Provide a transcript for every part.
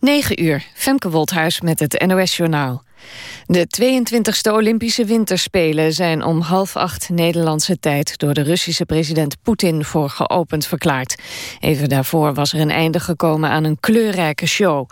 9 uur, Femke Wolthuis met het NOS-journaal. De 22e Olympische Winterspelen zijn om half acht Nederlandse tijd... door de Russische president Poetin voor geopend verklaard. Even daarvoor was er een einde gekomen aan een kleurrijke show.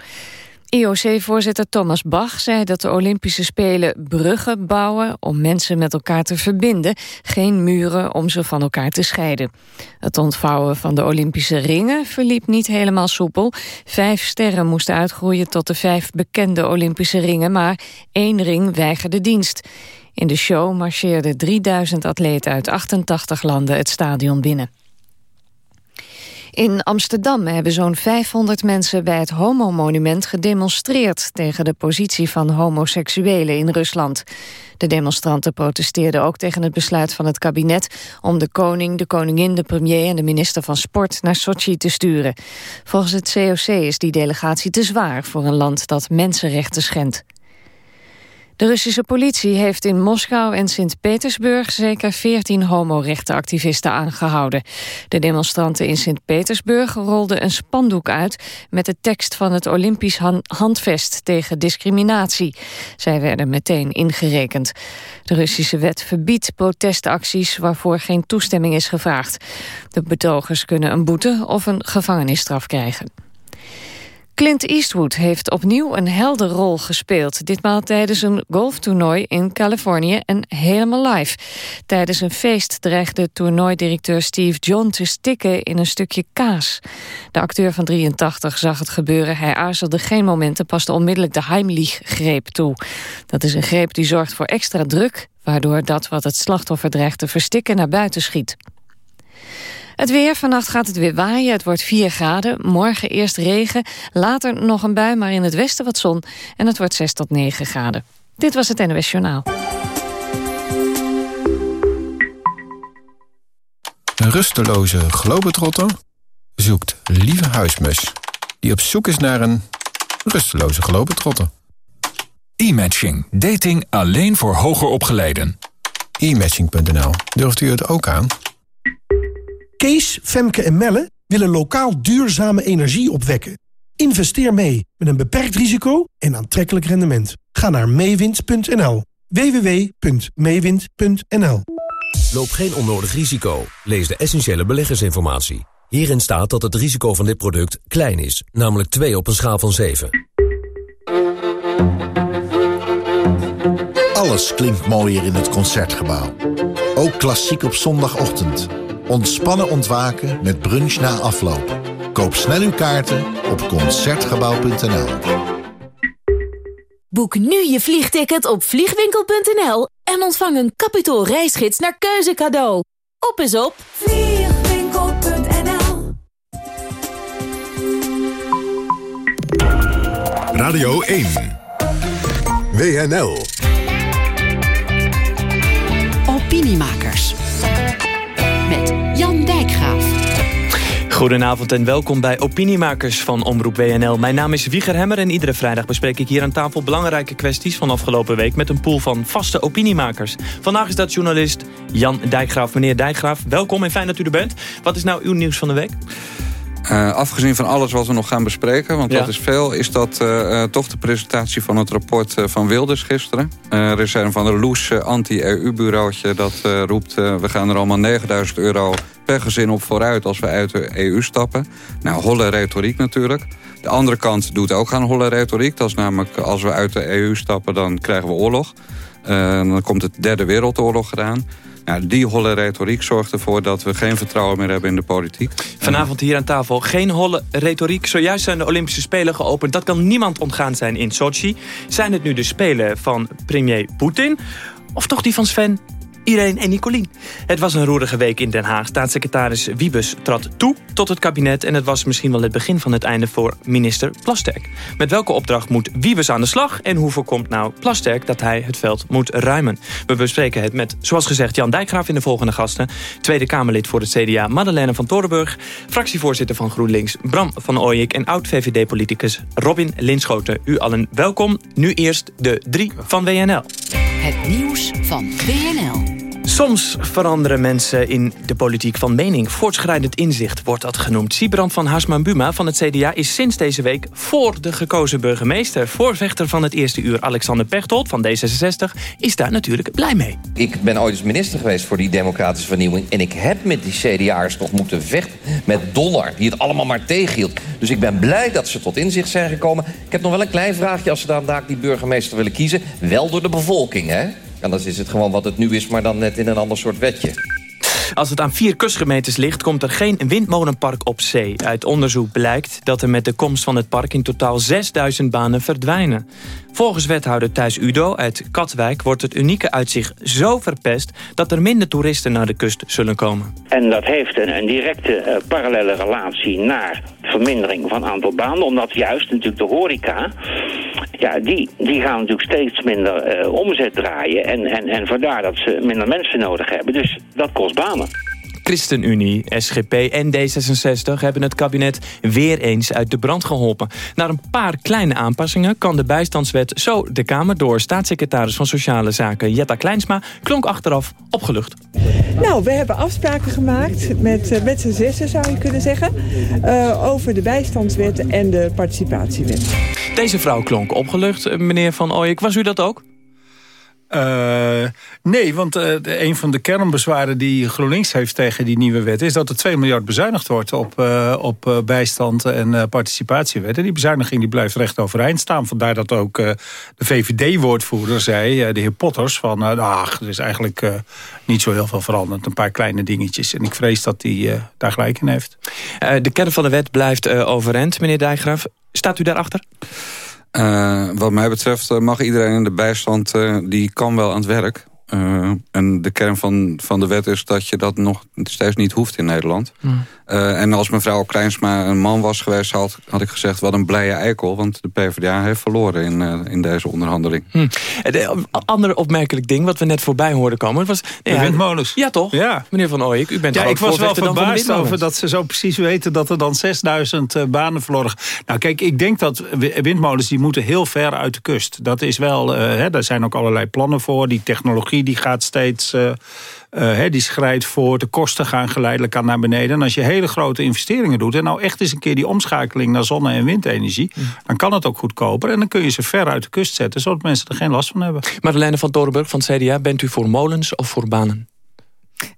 IOC-voorzitter Thomas Bach zei dat de Olympische Spelen bruggen bouwen om mensen met elkaar te verbinden, geen muren om ze van elkaar te scheiden. Het ontvouwen van de Olympische ringen verliep niet helemaal soepel. Vijf sterren moesten uitgroeien tot de vijf bekende Olympische ringen, maar één ring weigerde dienst. In de show marcheerden 3000 atleten uit 88 landen het stadion binnen. In Amsterdam hebben zo'n 500 mensen bij het Homo-monument gedemonstreerd tegen de positie van homoseksuelen in Rusland. De demonstranten protesteerden ook tegen het besluit van het kabinet om de koning, de koningin, de premier en de minister van Sport naar Sochi te sturen. Volgens het COC is die delegatie te zwaar voor een land dat mensenrechten schendt. De Russische politie heeft in Moskou en Sint-Petersburg zeker 14 homorechtenactivisten aangehouden. De demonstranten in Sint-Petersburg rolden een spandoek uit met de tekst van het Olympisch handvest tegen discriminatie. Zij werden meteen ingerekend. De Russische wet verbiedt protestacties waarvoor geen toestemming is gevraagd. De betogers kunnen een boete of een gevangenisstraf krijgen. Clint Eastwood heeft opnieuw een helder rol gespeeld. Ditmaal tijdens een golftoernooi in Californië en helemaal live. Tijdens een feest dreigde toernooidirecteur Steve John te stikken in een stukje kaas. De acteur van 83 zag het gebeuren. Hij aarzelde geen moment en paste onmiddellijk de Heimlich-greep toe. Dat is een greep die zorgt voor extra druk... waardoor dat wat het slachtoffer dreigt te verstikken naar buiten schiet. Het weer, vannacht gaat het weer waaien. Het wordt 4 graden. Morgen eerst regen, later nog een bui, maar in het westen wat zon. En het wordt 6 tot 9 graden. Dit was het NOS Journaal. Een rusteloze globetrotter zoekt lieve huismus... die op zoek is naar een rusteloze globetrotter. E-matching. Dating alleen voor hoger opgeleiden. E-matching.nl. Durft u het ook aan? Kees, Femke en Melle willen lokaal duurzame energie opwekken. Investeer mee met een beperkt risico en aantrekkelijk rendement. Ga naar meewind.nl. www.meewind.nl Loop geen onnodig risico. Lees de essentiële beleggersinformatie. Hierin staat dat het risico van dit product klein is, namelijk 2 op een schaal van 7. Alles klinkt mooier in het Concertgebouw. Ook klassiek op zondagochtend. Ontspannen ontwaken met brunch na afloop. Koop snel uw kaarten op Concertgebouw.nl. Boek nu je vliegticket op vliegwinkel.nl en ontvang een kapitaal reisgids naar keuze cadeau. Op is op vliegwinkel.nl Radio 1 WNL Opiniemakers Goedenavond en welkom bij Opiniemakers van Omroep WNL. Mijn naam is Wieger Hemmer en iedere vrijdag bespreek ik hier aan tafel belangrijke kwesties van afgelopen week met een pool van vaste opiniemakers. Vandaag is dat journalist Jan Dijkgraaf. Meneer Dijkgraaf, welkom en fijn dat u er bent. Wat is nou uw nieuws van de week? Uh, afgezien van alles wat we nog gaan bespreken, want dat is veel... is dat uh, uh, toch de presentatie van het rapport van Wilders gisteren. er is een van de loes anti-EU-bureautje dat roept... we gaan er allemaal 9000 euro per gezin op vooruit als we uit de EU stappen. Nou, holle retoriek natuurlijk. De andere kant doet ook aan holle retoriek. Dat is namelijk als we uit de EU stappen, dan krijgen we oorlog. dan komt het derde wereldoorlog eraan. Nou, die holle retoriek zorgt ervoor dat we geen vertrouwen meer hebben in de politiek. Vanavond hier aan tafel geen holle retoriek. Zojuist zijn de Olympische Spelen geopend. Dat kan niemand ontgaan zijn in Sochi. Zijn het nu de Spelen van premier Poetin? Of toch die van Sven Irene en Nicolien. Het was een roerige week in Den Haag. Staatssecretaris Wiebes trad toe tot het kabinet... en het was misschien wel het begin van het einde voor minister Plasterk. Met welke opdracht moet Wiebes aan de slag... en hoe voorkomt nou Plasterk dat hij het veld moet ruimen? We bespreken het met, zoals gezegd, Jan Dijkgraaf in de volgende gasten... Tweede Kamerlid voor het CDA Madeleine van Torenburg... fractievoorzitter van GroenLinks Bram van Ooyek... en oud-VVD-politicus Robin Linschoten. U allen welkom. Nu eerst de drie van WNL. Het nieuws van WNL. Soms veranderen mensen in de politiek van mening. Voortschrijdend inzicht wordt dat genoemd. Siebrand van Hasman Buma van het CDA is sinds deze week... voor de gekozen burgemeester. Voorvechter van het eerste uur Alexander Pechtold van D66... is daar natuurlijk blij mee. Ik ben ooit eens minister geweest voor die democratische vernieuwing... en ik heb met die CDA'ers toch moeten vechten met Donner... die het allemaal maar tegenhield. Dus ik ben blij dat ze tot inzicht zijn gekomen. Ik heb nog wel een klein vraagje als ze daar die burgemeester willen kiezen. Wel door de bevolking, hè? Anders is het gewoon wat het nu is, maar dan net in een ander soort wetje. Als het aan vier kustgemeentes ligt, komt er geen windmolenpark op zee. Uit onderzoek blijkt dat er met de komst van het park in totaal 6000 banen verdwijnen. Volgens wethouder Thijs Udo uit Katwijk wordt het unieke uitzicht zo verpest... dat er minder toeristen naar de kust zullen komen. En dat heeft een, een directe uh, parallele relatie naar vermindering van aantal banen. Omdat juist natuurlijk de horeca, ja, die, die gaan natuurlijk steeds minder uh, omzet draaien. En, en, en vandaar dat ze minder mensen nodig hebben. Dus dat kost banen. ChristenUnie, SGP en D66 hebben het kabinet weer eens uit de brand geholpen. Na een paar kleine aanpassingen kan de bijstandswet zo de Kamer door. Staatssecretaris van Sociale Zaken Jetta Kleinsma klonk achteraf opgelucht. Nou, we hebben afspraken gemaakt met, uh, met z'n zessen zou je kunnen zeggen... Uh, over de bijstandswet en de participatiewet. Deze vrouw klonk opgelucht, meneer Van Ooyek. Was u dat ook? Uh, nee, want de, een van de kernbezwaren die GroenLinks heeft tegen die nieuwe wet... is dat er 2 miljard bezuinigd wordt op, uh, op bijstand en participatiewetten. Die bezuiniging die blijft recht overeind staan. Vandaar dat ook de VVD-woordvoerder zei, de heer Potters... van ach, er is eigenlijk niet zo heel veel veranderd. Een paar kleine dingetjes. En ik vrees dat hij daar gelijk in heeft. de kern van de wet blijft overeind, meneer Dijkgraaf. Staat u daarachter? Uh, wat mij betreft uh, mag iedereen in de bijstand, uh, die kan wel aan het werk. En de kern van, van de wet is dat je dat nog steeds niet hoeft in Nederland. Mm. Uh, en als mevrouw Kleinsma een man was geweest, had, had ik gezegd... wat een blije eikel, want de PvdA heeft verloren in, uh, in deze onderhandeling. Hm. Een ander opmerkelijk ding wat we net voorbij hoorden komen... was de windmolens. Ja, toch? Ja. Meneer Van Ooyek, u bent ja, ik was wel verbaasd over dat ze zo precies weten... dat er dan 6000 uh, banen verloren. Nou kijk, ik denk dat windmolens die moeten heel ver uit de kust. Dat is wel, hè, daar zijn ook allerlei plannen voor. Die technologie die gaat steeds... Uh, die schrijdt voor, de kosten gaan geleidelijk aan naar beneden. En als je hele grote investeringen doet... en nou echt eens een keer die omschakeling naar zonne- en windenergie... Mm. dan kan het ook goedkoper en dan kun je ze ver uit de kust zetten... zodat mensen er geen last van hebben. Marlene van Torenburg van het CDA, bent u voor molens of voor banen?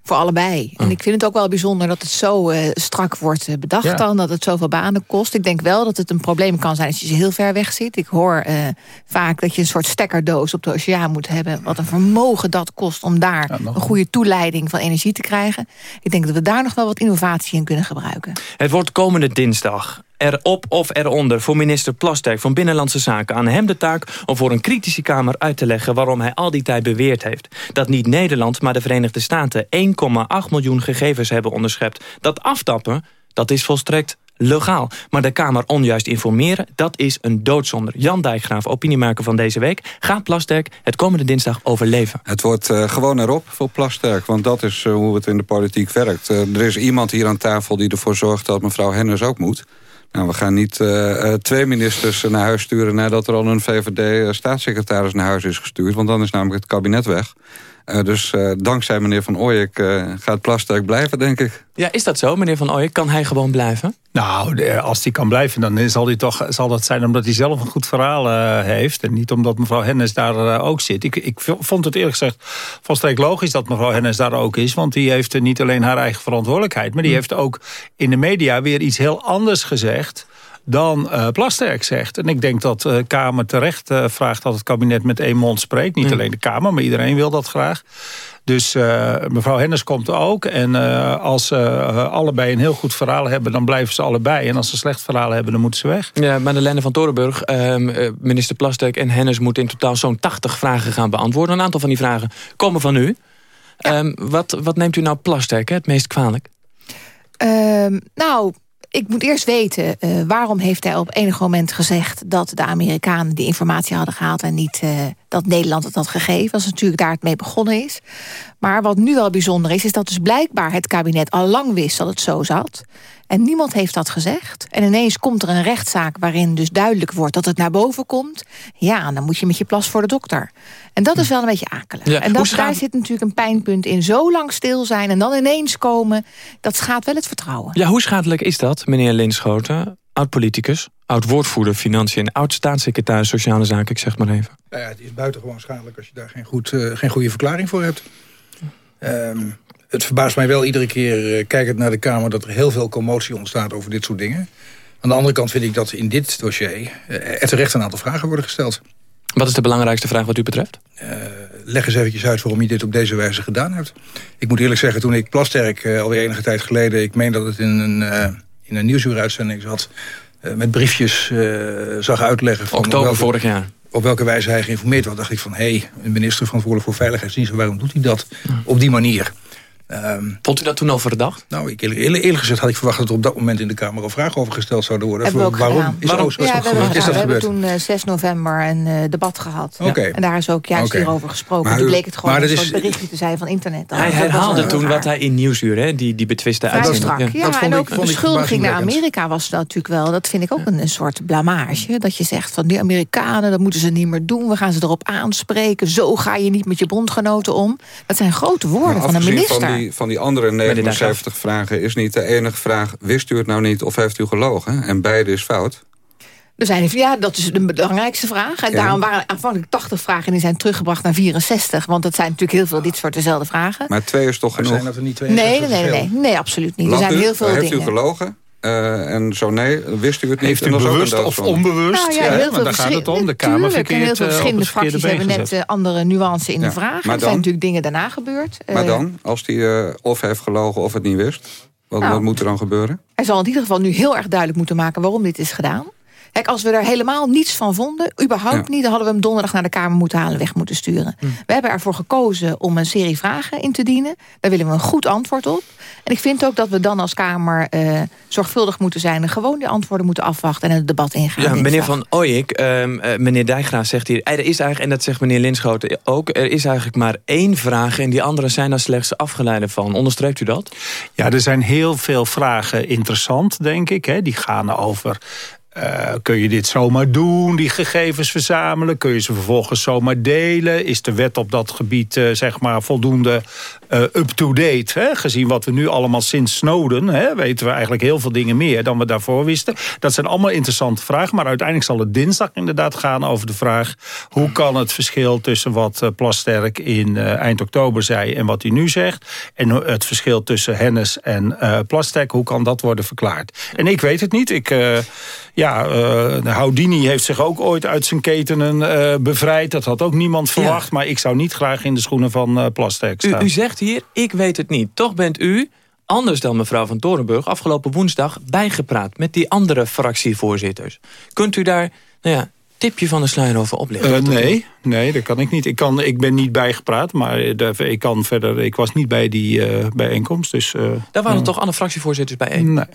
Voor allebei. En oh. ik vind het ook wel bijzonder dat het zo uh, strak wordt eh, bedacht ja. dan. Dat het zoveel banen kost. Ik denk wel dat het een probleem kan zijn als je ze heel ver weg zit. Ik hoor uh, vaak dat je een soort stekkerdoos op de oceaan moet hebben. Wat een vermogen dat kost om daar ja, een goede toeleiding van energie te krijgen. Ik denk dat we daar nog wel wat innovatie in kunnen gebruiken. Het wordt komende dinsdag erop of eronder voor minister Plasterk van Binnenlandse Zaken. Aan hem de taak om voor een kritische kamer uit te leggen... waarom hij al die tijd beweerd heeft. Dat niet Nederland, maar de Verenigde Staten 1,8 miljoen gegevens hebben onderschept. Dat aftappen, dat is volstrekt legaal. Maar de Kamer onjuist informeren, dat is een doodzonde. Jan Dijkgraaf, opiniemaker van deze week. Gaat Plasterk het komende dinsdag overleven? Het wordt uh, gewoon erop voor Plasterk, want dat is uh, hoe het in de politiek werkt. Uh, er is iemand hier aan tafel die ervoor zorgt dat mevrouw Hennis ook moet. Nou, we gaan niet uh, twee ministers naar huis sturen... nadat er al een VVD-staatssecretaris naar huis is gestuurd. Want dan is namelijk het kabinet weg. Uh, dus dankzij meneer Van Ooyek gaat Plasterk blijven, denk ik. Ja, is dat zo, meneer Van Ooyek? Kan hij gewoon blijven? Nou, als hij kan blijven, dan zal, hij toch, zal dat zijn omdat hij zelf een goed verhaal uh, heeft. En niet omdat mevrouw Hennis daar uh, ook zit. Ik, ik vond het eerlijk gezegd volstrekt logisch dat mevrouw Hennis daar ook is. Want die heeft niet alleen haar eigen verantwoordelijkheid... maar die hm. heeft ook in de media weer iets heel anders gezegd dan uh, Plasterk zegt. En ik denk dat de Kamer terecht uh, vraagt dat het kabinet met één mond spreekt. Niet hm. alleen de Kamer, maar iedereen wil dat graag. Dus uh, mevrouw Hennis komt ook. En uh, als ze uh, allebei een heel goed verhaal hebben, dan blijven ze allebei. En als ze slecht verhaal hebben, dan moeten ze weg. Ja, Madeleine van Torenburg, ehm, minister Plastek en Hennis... moeten in totaal zo'n 80 vragen gaan beantwoorden. Een aantal van die vragen komen van u. Ja. Um, wat, wat neemt u nou Plastek het meest kwalijk? Um, nou, ik moet eerst weten, uh, waarom heeft hij op enig moment gezegd... dat de Amerikanen die informatie hadden gehaald... en niet uh, dat Nederland het had gegeven. Dat is natuurlijk daar het mee begonnen is. Maar wat nu wel bijzonder is, is dat dus blijkbaar het kabinet al lang wist dat het zo zat. En niemand heeft dat gezegd. En ineens komt er een rechtszaak waarin dus duidelijk wordt dat het naar boven komt. Ja, dan moet je met je plas voor de dokter. En dat is wel een beetje akelig. Ja, en hoe dat, schaam- daar zit natuurlijk een pijnpunt in. Zo lang stil zijn en dan ineens komen. Dat schaadt wel het vertrouwen. Ja, hoe schadelijk is dat, meneer Linschoten? Oud-politicus, oud-woordvoerder Financiën... oud-staatssecretaris Sociale Zaken, ik zeg maar even. Nou ja, het is buitengewoon schadelijk als je daar geen, goed, eh, geen goede verklaring voor hebt. Ehm, het verbaast mij wel iedere keer, eh, kijkend naar de Kamer... dat er heel veel commotie ontstaat over dit soort dingen. Aan de andere kant vind ik dat in dit dossier... eh, er terecht een aantal vragen worden gesteld. Wat is de belangrijkste vraag wat u betreft? Leg eens eventjes uit waarom je dit op deze wijze gedaan hebt. Ik moet eerlijk zeggen, toen ik Plasterk alweer enige tijd geleden... ik meen dat het in een, in een nieuwsuuruitzending zat... eh, met briefjes eh, zag uitleggen... Van Oktober welke- vorig jaar. op welke wijze hij geïnformeerd was, dacht ik van... hé, hey, een minister verantwoordelijk voor veiligheidsdiensten... waarom doet hij dat op die manier? Ehm, Vond u dat toen al verdacht? nou, ik, eerlijk, eerlijk gezegd had ik verwacht dat er op dat moment in de Kamer... al vragen over gesteld zouden worden. We waarom is, oh, zo is ja, dat we hebben, gebeurd? Is gedaan. dat we hebben gebeurd? toen eh, 6 november een eh, debat gehad. En daar is ook juist hierover gesproken. Maar toen bleek het gewoon een soort is- berichtje te zijn van internet. Hij Dat was wel herhaalde toen raar. wat hij in Nieuwsuur, hè, die, die betwiste uitzending. strak. Ja, Dat vond en ook ik beschuldiging naar. Amerika was dat natuurlijk wel. Dat vind ik ook een, een soort blamage. Dat je zegt van die Amerikanen, dat moeten ze niet meer doen. We gaan ze erop aanspreken. Zo ga je niet met je bondgenoten om. Dat zijn grote woorden van een minister. Van die, van die andere Meneer 79 vragen is niet de enige vraag... wist u het nou niet of heeft u gelogen? En beide is fout. Er zijn, ja, dat is de belangrijkste vraag. En Ja. daarom waren aanvankelijk 80 vragen... en die zijn teruggebracht naar 64. Want dat zijn natuurlijk heel veel dit soort dezelfde vragen. Maar twee is toch Maar genoeg? zijn dat er niet Nee, 62 nee, nee, nee, nee, absoluut niet. Er zijn u? heel veel Heeft dingen. u gelogen? Eh, en zo nee, wist u het niet? Heeft u bewust of onbewust? Nou ja, Ja, heel veel daar gaat het om. De Kamer Tuurlijk, en heel verkeerd veel eh, verschillende fracties hebben net eh, andere nuance in Ja, de vragen. maar Er zijn natuurlijk dingen daarna gebeurd. Maar dan, als hij of heeft gelogen of het niet wist... wat, Nou. wat moet er dan gebeuren? Hij zal in ieder geval nu heel erg duidelijk moeten maken waarom dit is gedaan. Kijk, als we er helemaal niets van vonden, überhaupt Ja. niet... dan hadden we hem donderdag naar de Kamer moeten halen, weg moeten sturen. We hebben ervoor gekozen om een serie vragen in te dienen. Daar willen we een goed antwoord op. En ik vind ook dat we dan als Kamer eh, zorgvuldig moeten zijn... en gewoon die antwoorden moeten afwachten en het debat ingaan. Ja, meneer dinsdag. Van Ooyik, ehm, eh, meneer Dijkgraaf zegt hier... eh, er is eigenlijk, en dat zegt meneer Linschoten ook... er is eigenlijk maar één vraag en die andere zijn daar slechts afgeleiden van. Onderstreept u dat? Ja, er zijn heel veel vragen interessant, denk ik. Hè. Die gaan over... eh, kun je dit zomaar doen, die gegevens verzamelen? Kun je ze vervolgens zomaar delen? Is de wet op dat gebied eh, zeg maar voldoende eh, up-to-date? Gezien wat we nu allemaal sinds Snowden... Hè, weten we eigenlijk heel veel dingen meer dan we daarvoor wisten. Dat zijn allemaal interessante vragen. Maar uiteindelijk zal het dinsdag inderdaad gaan over de vraag... hoe kan het verschil tussen wat Plasterk in eind oktober zei... en wat hij nu zegt... en het verschil tussen Hennis en Plasterk... hoe kan dat worden verklaard? En ik weet het niet. Ik, ja, eh, Houdini heeft zich ook ooit uit zijn ketenen eh, bevrijd. Dat had ook niemand verwacht. Maar ik zou niet graag in de schoenen van eh Plasterk U, staan. u zegt hier, ik weet het niet. Toch bent u, anders dan mevrouw van Torenburg... afgelopen woensdag bijgepraat met die andere fractievoorzitters. Kunt u daar, nou ja, tipje van de sluier over oplichten? Eh, nee, nee, dat kan ik niet. Ik, kan, ik ben niet bijgepraat, maar ik kan verder. Ik was niet bij die bijeenkomst. Dus, Daar waren toch alle fractievoorzitters bijeen? Nee.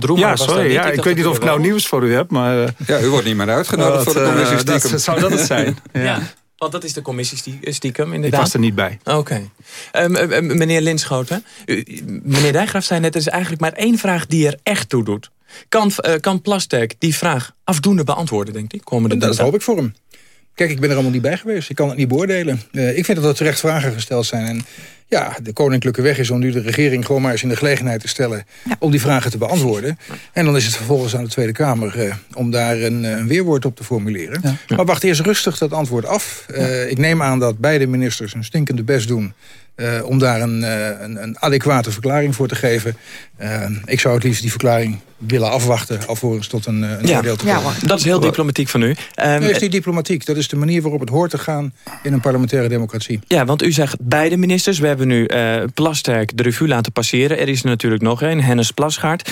Nee. Want Roemer ja, was daar sorry. niet. Ja, ik, weet niet dat of ik nou nieuws voor u heb, maar... eh, Ja, u wordt niet meer uitgenodigd voor de eh, commissie dat stiekem. zou dat het zijn. Ja. Ja, want dat is de commissie stie- stiekem, Ik inderdaad. was er niet bij. Oké. Ehm, eh, eh, meneer Linschoten, meneer Dijkgraaf zei net... er is eigenlijk maar één vraag die er echt toe doet. Kan, eh, kan Plasterk die vraag afdoende beantwoorden, denkt u? Komende Dat hoop ik voor hem. Kijk, ik ben er allemaal niet bij geweest. Ik kan het niet beoordelen. Eh, ik vind dat er terecht vragen gesteld zijn. En ja, de koninklijke weg is om nu de regering gewoon maar eens in de gelegenheid te stellen... om die vragen te beantwoorden. En dan is het vervolgens aan de Tweede Kamer eh, om daar een, eh, een weerwoord op te formuleren. Maar wacht eerst rustig dat antwoord af. Eh, Ik neem aan dat beide ministers een stinkende best doen... eh, om daar een, eh, een, een adequate verklaring voor te geven. Eh, ik zou het liefst die verklaring willen afwachten... alvorens tot een, een Ja. oordeel te Ja, komen. hoor. Dat is heel diplomatiek van u. Ehm, Nee, is die diplomatiek. Dat is de manier waarop het hoort te gaan in een parlementaire democratie. Ja, want u zegt beide ministers. We hebben nu Plasterk de revue laten passeren. Er is er natuurlijk nog één, Hennis Plasgaard.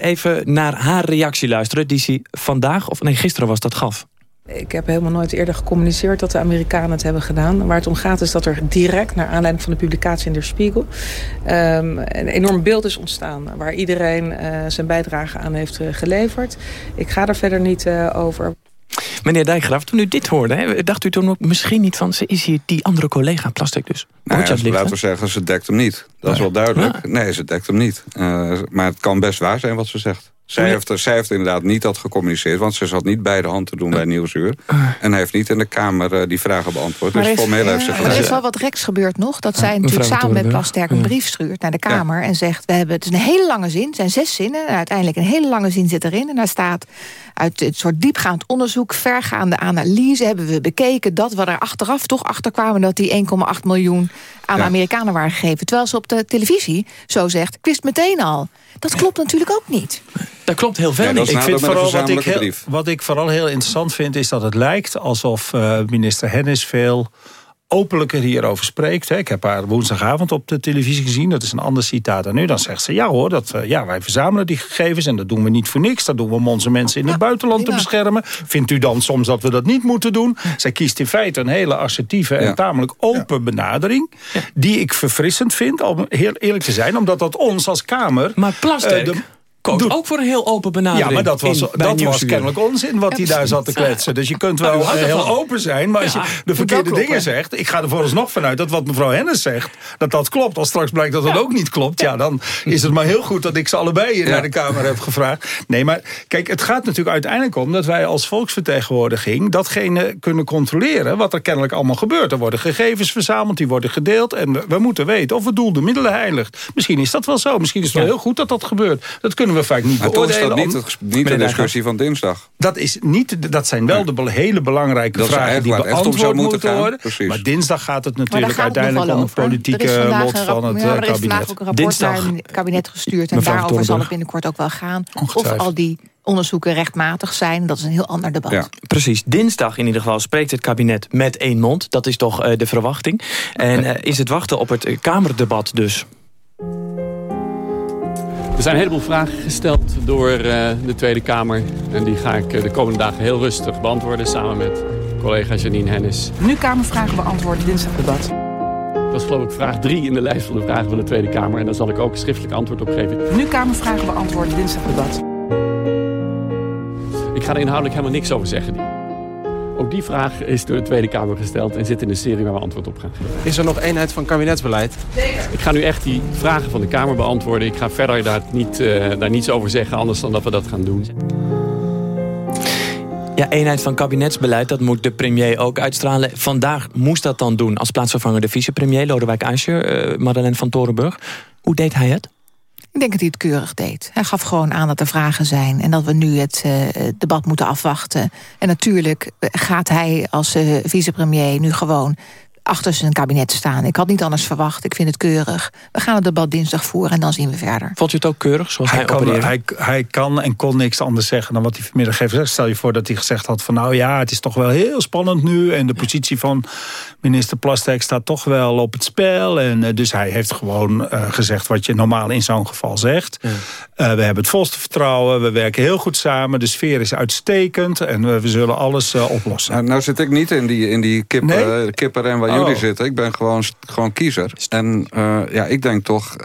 Even naar haar reactie luisteren, die ze vandaag, of nee, gisteren was dat gaf. Ik heb helemaal nooit eerder gecommuniceerd dat de Amerikanen het hebben gedaan. Waar het om gaat is dat er direct, naar aanleiding van de publicatie in Der Spiegel... ehm, een enorm beeld is ontstaan waar iedereen eh, zijn bijdrage aan heeft eh, geleverd. Ik ga er verder niet eh, over. Meneer Dijkgraaf, toen u dit hoorde, hè, dacht u toen ook misschien niet van... ze is hier die andere collega plastic dus? Nou ja, laten we zeggen, ze dekt hem niet. Dat is wel duidelijk. Nee, ze dekt hem niet. Uh, maar het kan best waar zijn wat ze zegt. Zij heeft, zij heeft inderdaad niet dat gecommuniceerd... want ze zat niet bij de hand te doen bij Nieuwsuur. En hij heeft niet in de Kamer uh, die vragen beantwoord. dus formeel heeft ze gelijk. Er is wel wat rechts gebeurd nog. Dat zij natuurlijk samen met Plasterk een brief stuurt naar de Kamer... en zegt, we hebben, het is een hele lange zin, het zijn zes zinnen... en uiteindelijk een hele lange zin zit erin. En daar staat, uit het soort diepgaand onderzoek... vergaande analyse hebben we bekeken... dat we er achteraf toch achter kwamen... dat die 1,8 miljoen aan de Amerikanen waren gegeven. Terwijl ze op de televisie zo zegt, ik wist meteen al. Dat klopt natuurlijk ook niet. Dat klopt heel veel ja, niet. Ik vind vooral wat ik, heel, wat ik vooral heel interessant vind... is dat het lijkt alsof uh, minister Hennis veel openlijker hierover spreekt. Ik heb haar woensdagavond op de televisie gezien. Dat is een ander citaat dan nu. Dan zegt ze, ja hoor, dat, eh, ja, wij verzamelen die gegevens... en dat doen we niet voor niks. Dat doen we om onze mensen in het buitenland te beschermen. Vindt u dan soms dat we dat niet moeten doen? Zij kiest in feite een hele assertieve en tamelijk open benadering... die ik verfrissend vind, om heel eerlijk te zijn... omdat dat ons als Kamer... Maar plastic... Uh, koos ook voor een heel open benadering. Ja, maar dat was, dat was kennelijk onzin wat hij daar zat te kletsen. Dus je kunt wel uh, heel open zijn, maar als je de verkeerde dingen zegt... ik ga er vooralsnog vanuit dat wat mevrouw Hennis zegt... dat dat klopt. Als straks blijkt dat dat ook niet klopt... ja, dan is het maar heel goed dat ik ze allebei hier naar de Kamer heb gevraagd. Nee, maar kijk, het gaat natuurlijk uiteindelijk om... dat wij als volksvertegenwoordiging datgene kunnen controleren... wat er kennelijk allemaal gebeurt. Er worden gegevens verzameld, die worden gedeeld... en we, we moeten weten of het doel de middelen heiligt. Misschien is dat wel zo. Misschien is het wel heel goed dat dat gebeurt. Dat kunnen we vaak niet maar beoordelen. Maar is dat niet, niet de discussie van dinsdag? Dat, is niet, dat zijn wel de hele belangrijke dat vragen die beantwoord moeten gaan. worden. Precies. Maar dinsdag gaat het natuurlijk uiteindelijk om het politieke lot van het ja, kabinet. Er is vandaag ook een rapport dinsdag, naar het kabinet gestuurd. En daarover zal het binnenkort ook wel gaan. Of al die onderzoeken rechtmatig zijn. Dat is een heel ander debat. Ja. Precies. Dinsdag in ieder geval spreekt het kabinet met één mond. Dat is toch uh, de verwachting. En uh, is het wachten op het Kamerdebat dus. Er zijn een heleboel vragen gesteld door uh, de Tweede Kamer. En die ga ik de komende dagen heel rustig beantwoorden samen met collega Janine Hennis. Nu Kamervragen beantwoorden, dinsdagdebat. Dat is geloof ik vraag 3 in de lijst van de vragen van de Tweede Kamer. En daar zal ik ook schriftelijk antwoord op geven. Nu Kamervragen beantwoorden, dinsdagdebat. Ik ga er inhoudelijk helemaal niks over zeggen. Ook die vraag is door de Tweede Kamer gesteld en zit in de serie waar we antwoord op gaan geven. Is er nog eenheid van kabinetsbeleid? Ik ga nu echt die vragen van de Kamer beantwoorden. Ik ga verder daar, niet, uh, daar niets over zeggen, anders dan dat we dat gaan doen. Ja, eenheid van kabinetsbeleid, dat moet de premier ook uitstralen. Vandaag moest dat dan doen als plaatsvervanger de vicepremier... Lodewijk Asscher, uh, Madeleine van Torenburg. Hoe deed hij het? Ik denk dat hij het keurig deed. Hij gaf gewoon aan dat er vragen zijn en dat we nu het uh, debat moeten afwachten. En natuurlijk gaat hij als uh, vicepremier nu gewoon achter zijn kabinet staan. Ik had niet anders verwacht. Ik vind het keurig. We gaan het debat dinsdag voeren en dan zien we verder. Vond je het ook keurig zoals hij, hij kan, hij, hij, kan en kon niks anders zeggen dan wat hij vanmiddag heeft gezegd. Stel je voor dat hij gezegd had van nou ja, het is toch wel heel spannend nu. En de positie van minister Plasterk staat toch wel op het spel. En uh, dus hij heeft gewoon uh, gezegd wat je normaal in zo'n geval zegt. Ja. Uh, we hebben het volste vertrouwen. We werken heel goed samen. De sfeer is uitstekend. En we zullen alles oplossen. Nou, nou, zit ik niet in die, in die kip, nee? kipper en waar. Jullie zitten. Ik ben gewoon, gewoon kiezer. En ja, ik denk toch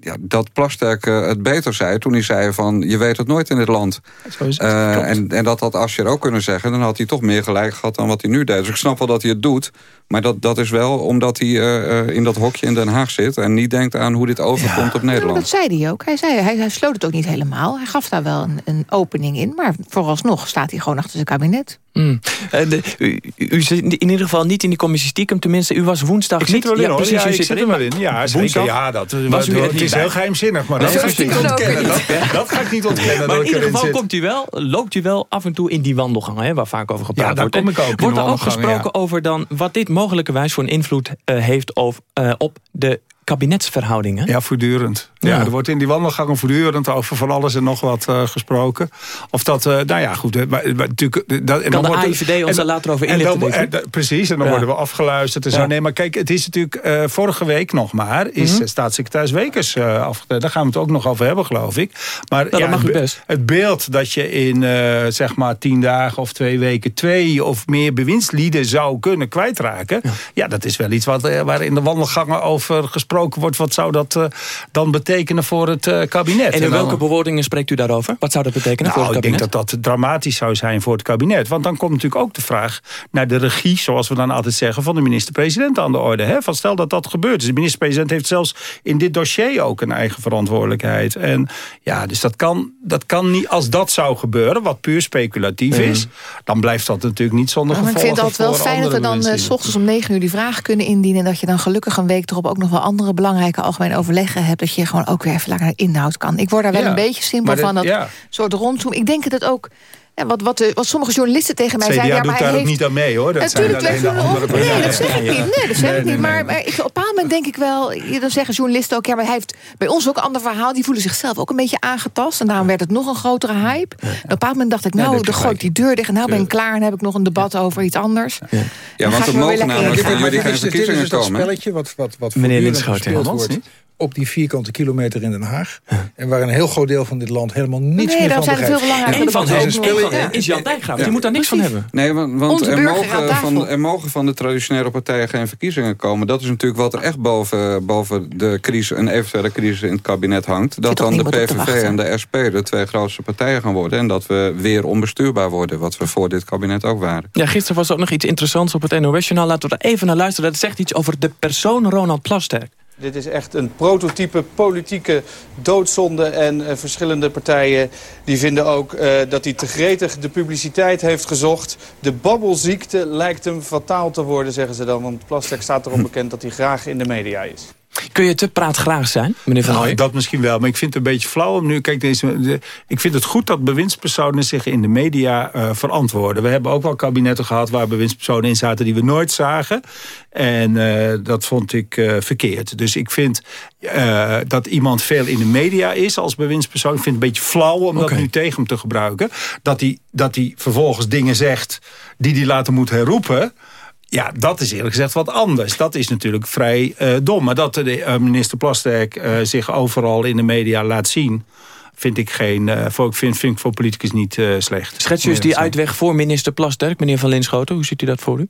ja, dat Plasterk het beter zei toen hij zei van... je weet het nooit in dit land. Uh, en, en dat had Asscher ook kunnen zeggen. Dan had hij toch meer gelijk gehad dan wat hij nu deed. Dus ik snap wel dat hij het doet. Maar dat, dat is wel omdat hij uh, in dat hokje in Den Haag zit... en niet denkt aan hoe dit overkomt ja. op Nederland. Ja, dat zei hij ook. Hij, zei, hij, hij, sloot het ook niet helemaal. Hij gaf daar wel een, een opening in. Maar vooralsnog staat hij gewoon achter zijn kabinet. Mm. Uh, de, u, u, zit in ieder geval niet in die commissie stiekem. Tenminste, u was woensdag ik niet... Zit er wel in, ja, precies, ja, ik zit er wel in. Ja, zeker. Ja, dat, was u het is heel geheimzinnig. Maar dat, dat, ga ik niet ontkennen. Dat, dat, ga ik niet ontkennen. Maar in ieder geval komt u wel, loopt u wel af en toe in die wandelgangen... Hè, waar vaak over gepraat ja, wordt. Kom ik ook wordt er ook gesproken over dan wat dit mogelijkerwijs voor een invloed uh, heeft of, uh, op de kabinetsverhoudingen? Ja, voortdurend. Ja. ja. er wordt in die wandelgangen voortdurend over van alles en nog wat uh, gesproken. Of dat, uh, nou ja, goed. Maar, maar, natuurlijk, dat, en kan dan de AIVD ons daar later over inlichten? En dan, precies, en dan ja. worden we afgeluisterd. En zo. Ja. Nee, maar kijk, het is natuurlijk uh, vorige week nog maar... is mm -hmm. staatssecretaris Wekers afgetreden. Daar gaan we het ook nog over hebben, geloof ik. Maar nou, ja, het, best. het beeld dat je in, zeg maar, tien dagen of twee weken... twee of meer bewindslieden zou kunnen kwijtraken... Ja, dat is wel iets wat, waar in de wandelgangen over gesproken gesproken wordt... wat zou dat dan betekenen voor het kabinet? En in welke bewoordingen spreekt u daarover? Wat zou dat betekenen nou, voor het kabinet? Ik denk dat dat dramatisch zou zijn voor het kabinet. Want dan komt natuurlijk ook de vraag naar de regie... zoals we dan altijd zeggen, van de minister-president aan de orde. Hè? Van stel dat dat gebeurt. Dus de minister-president heeft zelfs in dit dossier ook een eigen verantwoordelijkheid. En ja, dus dat kan, dat kan niet... Als dat zou gebeuren, wat puur speculatief is... Dan blijft dat natuurlijk niet zonder gevolgen Ik vind het altijd wel fijn dat we dan uh, s ochtends om negen uur die vraag kunnen indienen... en dat je dan gelukkig een week erop ook nog wel andere belangrijke algemene overleggen hebt... dat je gewoon ook weer even naar inhoud kan. Ik word daar wel een beetje simpel van, dat soort rondzoom. Ik denk dat het ook ja, wat, wat, wat sommige journalisten tegen mij zeiden... Ja, doet daar heeft... ook niet aan mee, hoor. Dat Natuurlijk, zijn alleen de andere Nee, dat zeg ik niet. Nee, dat zeg ik niet. Maar, maar ik, op een bepaald moment denk ik wel... Dan zeggen journalisten ook... Ja, maar hij heeft bij ons ook een ander verhaal. Die voelen zichzelf ook een beetje aangetast. En daarom werd het nog een grotere hype. En op een bepaald moment dacht ik... Nou, dan gooi ik die deur dicht. En nou ben ik klaar. En heb ik nog een debat over iets anders. Ja, ja want er mogen namelijk jullie geen verkiezingen komen. Dit is spelletje wat, wat, wat Meneer Linschoten, wordt op die vierkante kilometer in Den Haag. En waar een heel groot deel van dit land helemaal niets nee, meer van begrijpt. Nee, zijn veel belangrijker. Een is Jan Dijkgraaf. Die moet daar niks van hebben. Nee, want, want er, mogen van, er mogen van de traditionele partijen geen verkiezingen komen. Dat is natuurlijk wat er echt boven, boven de crisis, een eventuele crisis in het kabinet hangt. Dat dan de PVV en de SP de twee grootste partijen gaan worden. En dat we weer onbestuurbaar worden. Wat we voor dit kabinet ook waren. Ja, gisteren was ook nog iets interessants op het NOS-journaal. Laten we er even naar luisteren. Dat zegt iets over de persoon Ronald Plasterk. Dit is echt een prototype politieke doodzonde. En uh, verschillende partijen die vinden ook uh, dat hij te gretig de publiciteit heeft gezocht. De babbelziekte lijkt hem fataal te worden, zeggen ze dan. Want Plasterk staat erom bekend dat hij graag in de media is. Kun je te praatgraag zijn, meneer Van nou, Dat misschien wel, maar ik vind het een beetje flauw om nu... Kijk, deze, ik vind het goed dat bewindspersonen zich in de media uh, verantwoorden. We hebben ook wel kabinetten gehad waar bewindspersonen in zaten... die we nooit zagen. En uh, dat vond ik uh, verkeerd. Dus ik vind dat iemand veel in de media is als bewindspersoon. Ik vind het een beetje flauw om okay. dat nu tegen hem te gebruiken. Dat hij, dat hij vervolgens dingen zegt die hij later moet herroepen... Ja, dat is eerlijk gezegd wat anders. Dat is natuurlijk vrij uh, dom. Maar dat de uh, minister Plasterk uh, zich overal in de media laat zien... vind ik, geen, voor, vind, vind ik voor politicus niet slecht. Schets u eens die uitweg voor minister Plasterk, meneer Van Linschoten. Hoe ziet u dat voor u?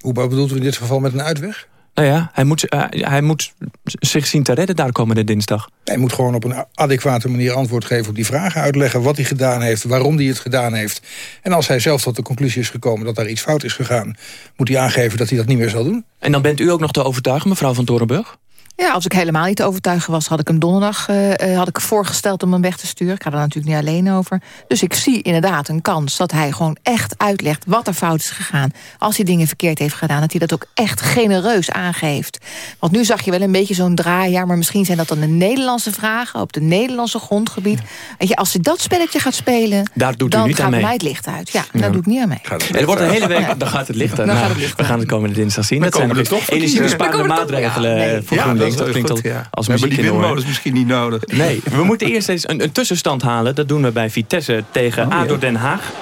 Hoe bedoelt u in dit geval met een uitweg? Nou ja, hij moet, uh, hij moet zich zien te redden daar komende dinsdag. Hij moet gewoon op een adequate manier antwoord geven op die vragen. Uitleggen wat hij gedaan heeft, waarom hij het gedaan heeft. En als hij zelf tot de conclusie is gekomen dat daar iets fout is gegaan... moet hij aangeven dat hij dat niet meer zal doen. En dan bent u ook nog te overtuigen, mevrouw van Torenburg? Ja, als ik helemaal niet te overtuigen was, had ik hem donderdag uh, had ik voorgesteld om hem weg te sturen. Ik ga er natuurlijk niet alleen over. Dus ik zie inderdaad een kans dat hij gewoon echt uitlegt wat er fout is gegaan. Als hij dingen verkeerd heeft gedaan, dat hij dat ook echt genereus aangeeft. Want nu zag je wel een beetje zo'n draaijaar, maar misschien zijn dat dan de Nederlandse vragen op de Nederlandse grondgebied. Weet je, als hij dat spelletje gaat spelen, daar doet dan u niet gaat aan mee. mij het licht uit. Ja, ja. daar doe ik niet aan mee. Er wordt een hele week, dan gaat het licht uit. Nou, we gaan het komende dinsdag zien. Dat zijn nog energiebesparende maatregelen voor GroenLinks dat klinkt goed, ja. als muziek die windmolens misschien niet nodig. Nee, we moeten eerst eens een, een, tussenstand halen. Dat doen we bij Vitesse tegen oh, ADO Den Haag.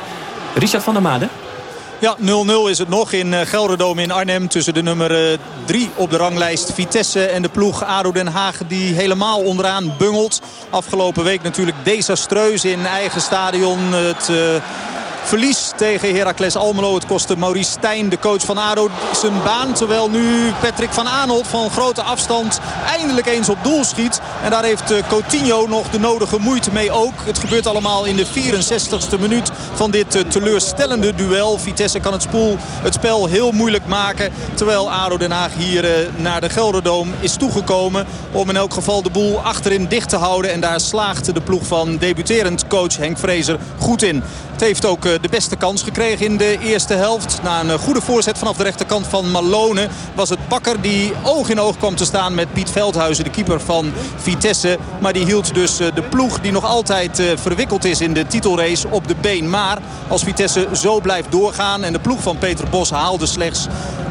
Richard van der Made. Ja, 0-0 is het nog in Gelderdoom in Arnhem. Tussen de nummer 3 op de ranglijst Vitesse en de ploeg ADO Den Haag. Die helemaal onderaan bungelt. Afgelopen week natuurlijk desastreus in eigen stadion. Het... Uh, Verlies tegen Heracles Almelo. Het kostte Maurice Stijn, de coach van ADO, zijn baan. Terwijl nu Patrick van Aanholt van grote afstand eindelijk eens op doel schiet. En daar heeft Coutinho nog de nodige moeite mee ook. Het gebeurt allemaal in de 64ste minuut van dit teleurstellende duel. Vitesse kan het, spoel, het spel heel moeilijk maken. Terwijl ADO Den Haag hier naar de Gelderdoom is toegekomen. Om in elk geval de boel achterin dicht te houden. En daar slaagt de ploeg van debuterend coach Henk Vrezer goed in. Het heeft ook de beste kans gekregen in de eerste helft. Na een goede voorzet vanaf de rechterkant van Malone was het Bakker die oog in oog kwam te staan met Piet Veldhuizen, de keeper van Vitesse. Maar die hield dus de ploeg die nog altijd verwikkeld is in de titelrace op de been. Maar als Vitesse zo blijft doorgaan en de ploeg van Peter Bos haalde slechts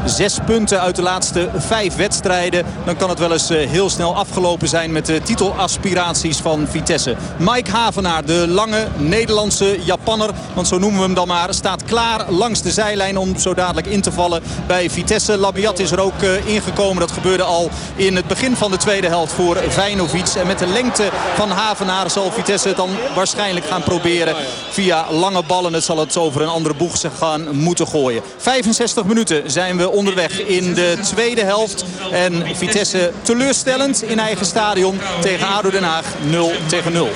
zes punten uit de laatste vijf wedstrijden. Dan kan het wel eens heel snel afgelopen zijn met de titelaspiraties van Vitesse. Mike Havenaar, de lange Nederlandse Japanner, want zo noemen we hem dan maar, staat klaar langs de zijlijn om zo dadelijk in te vallen bij Vitesse. Labiat is er ook ingekomen. Dat gebeurde al in het begin van de tweede helft voor Vijnovic. En met de lengte van Havenaar zal Vitesse dan waarschijnlijk gaan proberen via lange ballen. Het zal het over een andere boeg gaan moeten gooien. 65 minuten zijn we onderweg in de tweede helft. En Vitesse teleurstellend in eigen stadion tegen ADO Den Haag 0 tegen 0.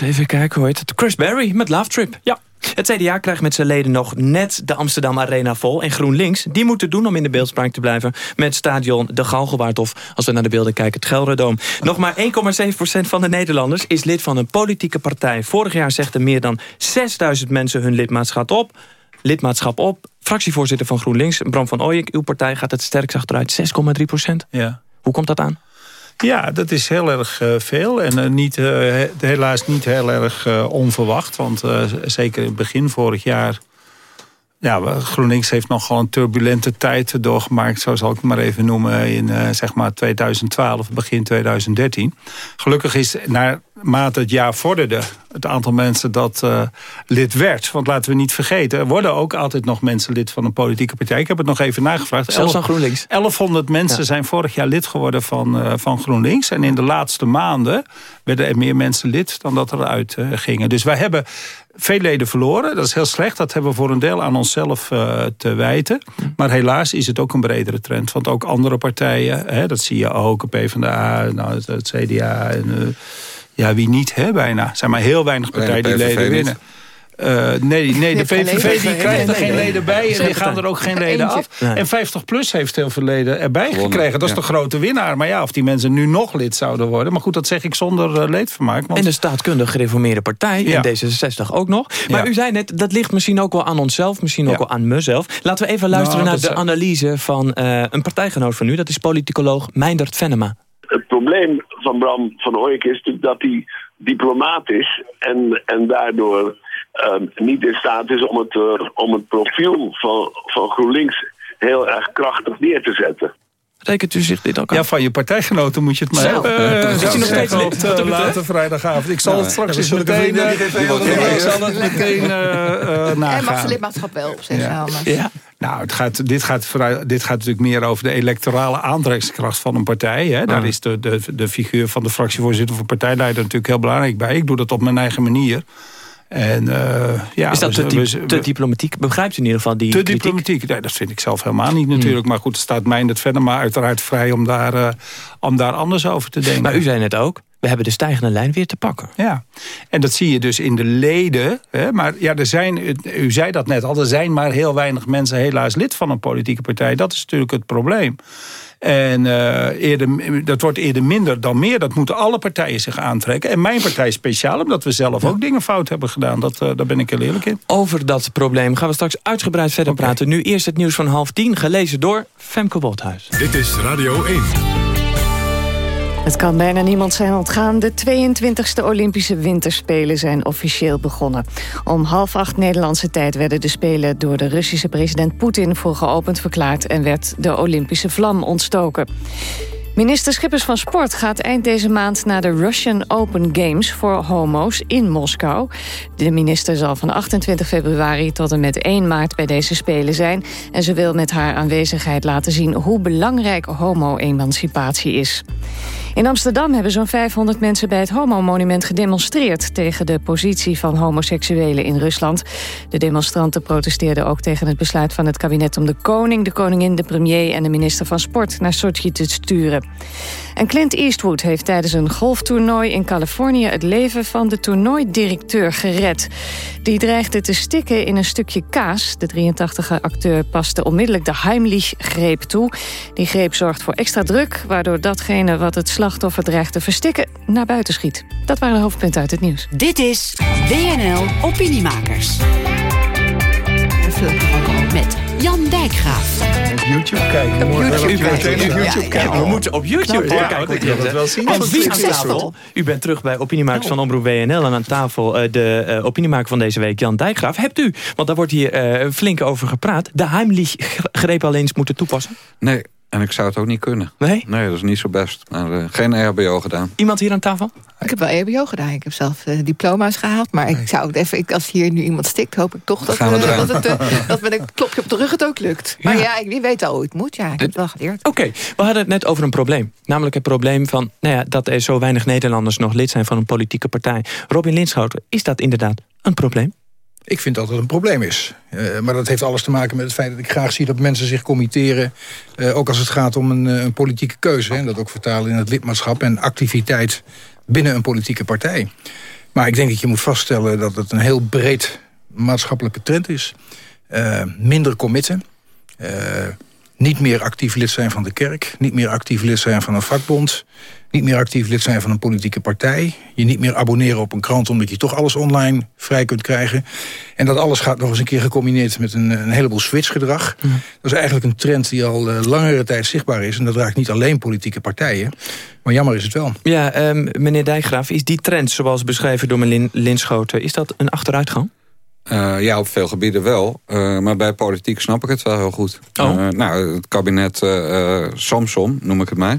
Was, even kijken, hoe heet het? Chris Berry met Love Trip. Ja. Het CDA krijgt met zijn leden nog net de Amsterdam Arena vol. En GroenLinks, die moeten doen om in de beeldspraak te blijven... met stadion De Galgenwaard of, als we naar de beelden kijken, het Gelderdoom. Nog maar 1,7% van de Nederlanders is lid van een politieke partij. Vorig jaar zegden meer dan 6000 mensen hun lidmaatschap op. Lidmaatschap op. Fractievoorzitter van GroenLinks, Bram van Ooyek... uw partij gaat het sterkst achteruit, 6,3%. Ja. Hoe komt dat aan? Ja, dat is heel erg uh, veel. En uh, niet, uh, helaas niet heel erg onverwacht. Want zeker in begin vorig jaar ja, GroenLinks heeft nogal een turbulente tijd doorgemaakt, zo zal ik het maar even noemen, in uh, zeg maar 2012, begin 2013. Gelukkig is naarmate het jaar vorderde het aantal mensen dat uh, lid werd. Want laten we niet vergeten, er worden ook altijd nog mensen lid van een politieke partij. Ik heb het nog even nagevraagd. Zelfs van GroenLinks? 1100 mensen ja. zijn vorig jaar lid geworden van, uh, van GroenLinks. En in de laatste maanden werden er meer mensen lid dan dat eruit gingen. Dus wij hebben veel leden verloren. Dat is heel slecht. Dat hebben we voor een deel aan onszelf uh, te wijten. Maar helaas is het ook een bredere trend. Want ook andere partijen, hè, dat zie je ook, PvdA, nou, het, het CDA... en uh, ja, wie niet, hè, bijna. Er zijn maar heel weinig partijen die leden winnen. Uh, nee, nee, de PVV die krijgt er geen leden bij en die gaan er ook geen leden af. En 50PLUS heeft heel veel leden erbij gekregen. Dat is de grote winnaar. Maar ja, of die mensen nu nog lid zouden worden. Maar goed, dat zeg ik zonder uh, leedvermaak. Want... En de staatkundig gereformeerde partij, ja. en D66 ook nog. Maar ja. u zei net, dat ligt misschien ook wel aan onszelf. Misschien ook wel aan mezelf. Laten we even luisteren nou, naar de analyse van uh, een partijgenoot van u. Dat is politicoloog Meindert Venema. Het probleem van Bram van Ooyek is dat hij diplomaat is. En, en daardoor niet in staat is om het, uh, om het profiel van, van GroenLinks heel erg krachtig neer te zetten. Rekent u zich dit ook aan? Ja, van je partijgenoten moet je het maar Zo, hebben. Uh, is hij nog steeds lid? Uh, later vrijdagavond. Ik zal ja, het straks eens meteen... Uh, ik zal het meteen uh, En mag zijn lidmaatschap wel opzeggen ja. ja. Nou, het gaat, dit, gaat vooruit, dit gaat natuurlijk meer over de electorale aantrekkingskracht van een partij. Hè. Daar is de, de, de figuur van de fractievoorzitter of partijleider natuurlijk heel belangrijk bij. Ik doe dat op mijn eigen manier. En, uh, ja, is dat te, we, te, diplomatiek? Begrijpt u in ieder geval die Te kritiek? diplomatiek? Nee, dat vind ik zelf helemaal niet natuurlijk. Hmm. Maar goed, het staat mij het verder maar uiteraard vrij om daar, uh, om daar anders over te denken. Maar u zei net ook, we hebben de stijgende lijn weer te pakken. Ja, en dat zie je dus in de leden. Hè? Maar ja, er zijn, u zei dat net al, er zijn maar heel weinig mensen helaas lid van een politieke partij. Dat is natuurlijk het probleem. En uh, eerder, dat wordt eerder minder dan meer. Dat moeten alle partijen zich aantrekken. En mijn partij speciaal, omdat we zelf ook dingen fout hebben gedaan. Dat, uh, daar ben ik heel eerlijk in. Over dat probleem gaan we straks uitgebreid verder okay. praten. Nu eerst het nieuws van half tien, gelezen door Femke Wolthuis. Dit is Radio 1. Het kan bijna niemand zijn ontgaan. De 22e Olympische Winterspelen zijn officieel begonnen. Om half acht Nederlandse tijd werden de Spelen... door de Russische president Poetin voor geopend verklaard... en werd de Olympische vlam ontstoken. Minister Schippers van Sport gaat eind deze maand naar de Russian Open Games voor homo's in Moskou. De minister zal van 28 februari tot en met 1 maart bij deze Spelen zijn. En ze wil met haar aanwezigheid laten zien hoe belangrijk homo-emancipatie is. In Amsterdam hebben zo'n 500 mensen bij het Homo-monument gedemonstreerd... tegen de positie van homoseksuelen in Rusland. De demonstranten protesteerden ook tegen het besluit van het kabinet... om de koning, de koningin, de premier en de minister van Sport naar Sochi te sturen. En Clint Eastwood heeft tijdens een golftoernooi in Californië... het leven van de toernooidirecteur gered. Die dreigde te stikken in een stukje kaas. De 83e acteur paste onmiddellijk de Heimlich-greep toe. Die greep zorgt voor extra druk... waardoor datgene wat het slachtoffer dreigt te verstikken... naar buiten schiet. Dat waren de hoofdpunten uit het nieuws. Dit is WNL Opiniemakers. Met Jan Dijkgraaf. Op YouTube kijken. Op YouTube, YouTube kijken. kijken. YouTube kijken. We moeten op YouTube Ja, kijken. ik wil dat wel zien. En wie aan succesvol. tafel? U bent terug bij Opiniemakers van Omroep WNL. En aan tafel uh, de uh, opiniemaker van deze week, Jan Dijkgraaf. Hebt u, want daar wordt hier uh, flink over gepraat... de Heimlich-greep al eens moeten toepassen? Nee, en ik zou het ook niet kunnen. Nee? Nee, dat is niet zo best. Maar uh, geen EHBO gedaan. Iemand hier aan tafel? Ik heb wel EHBO gedaan. Ik heb zelf uh, diploma's gehaald. Maar ik zou het even, ik, als hier nu iemand stikt, hoop ik toch dat, uh, dat, het, dat met een klopje op de rug het ook lukt. Maar ja, ja wie weet al hoe het moet. Ja, ik heb het wel geleerd. Oké, okay. we hadden het net over een probleem. Namelijk het probleem van nou ja, dat er zo weinig Nederlanders nog lid zijn van een politieke partij. Robin Linschoten, is dat inderdaad een probleem? Ik vind dat het een probleem is. Uh, maar dat heeft alles te maken met het feit dat ik graag zie dat mensen zich committeren. Uh, ook als het gaat om een, een politieke keuze. En dat ook vertalen in het lidmaatschap en activiteit binnen een politieke partij. Maar ik denk dat je moet vaststellen dat het een heel breed maatschappelijke trend is. Minder committen. Niet meer actief lid zijn van de kerk. Niet meer actief lid zijn van een vakbond. Niet meer actief lid zijn van een politieke partij. Je niet meer abonneren op een krant omdat je toch alles online vrij kunt krijgen. En dat alles gaat nog eens een keer gecombineerd met een, een heleboel switchgedrag. Ja. Dat is eigenlijk een trend die al uh, langere tijd zichtbaar is. En dat raakt niet alleen politieke partijen. Maar jammer is het wel. Ja, um, meneer Dijkgraaf, is die trend zoals beschreven door meneer Linschoten... is dat een achteruitgang? Uh, ja, op veel gebieden wel. Uh, maar bij politiek snap ik het wel heel goed. Oh. Uh, nou, het kabinet Samsom, noem ik het maar...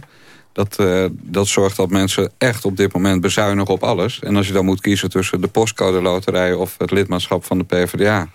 Dat, dat zorgt dat mensen echt op dit moment bezuinigen op alles. En als je dan moet kiezen tussen de postcode loterij... of het lidmaatschap van de PvdA...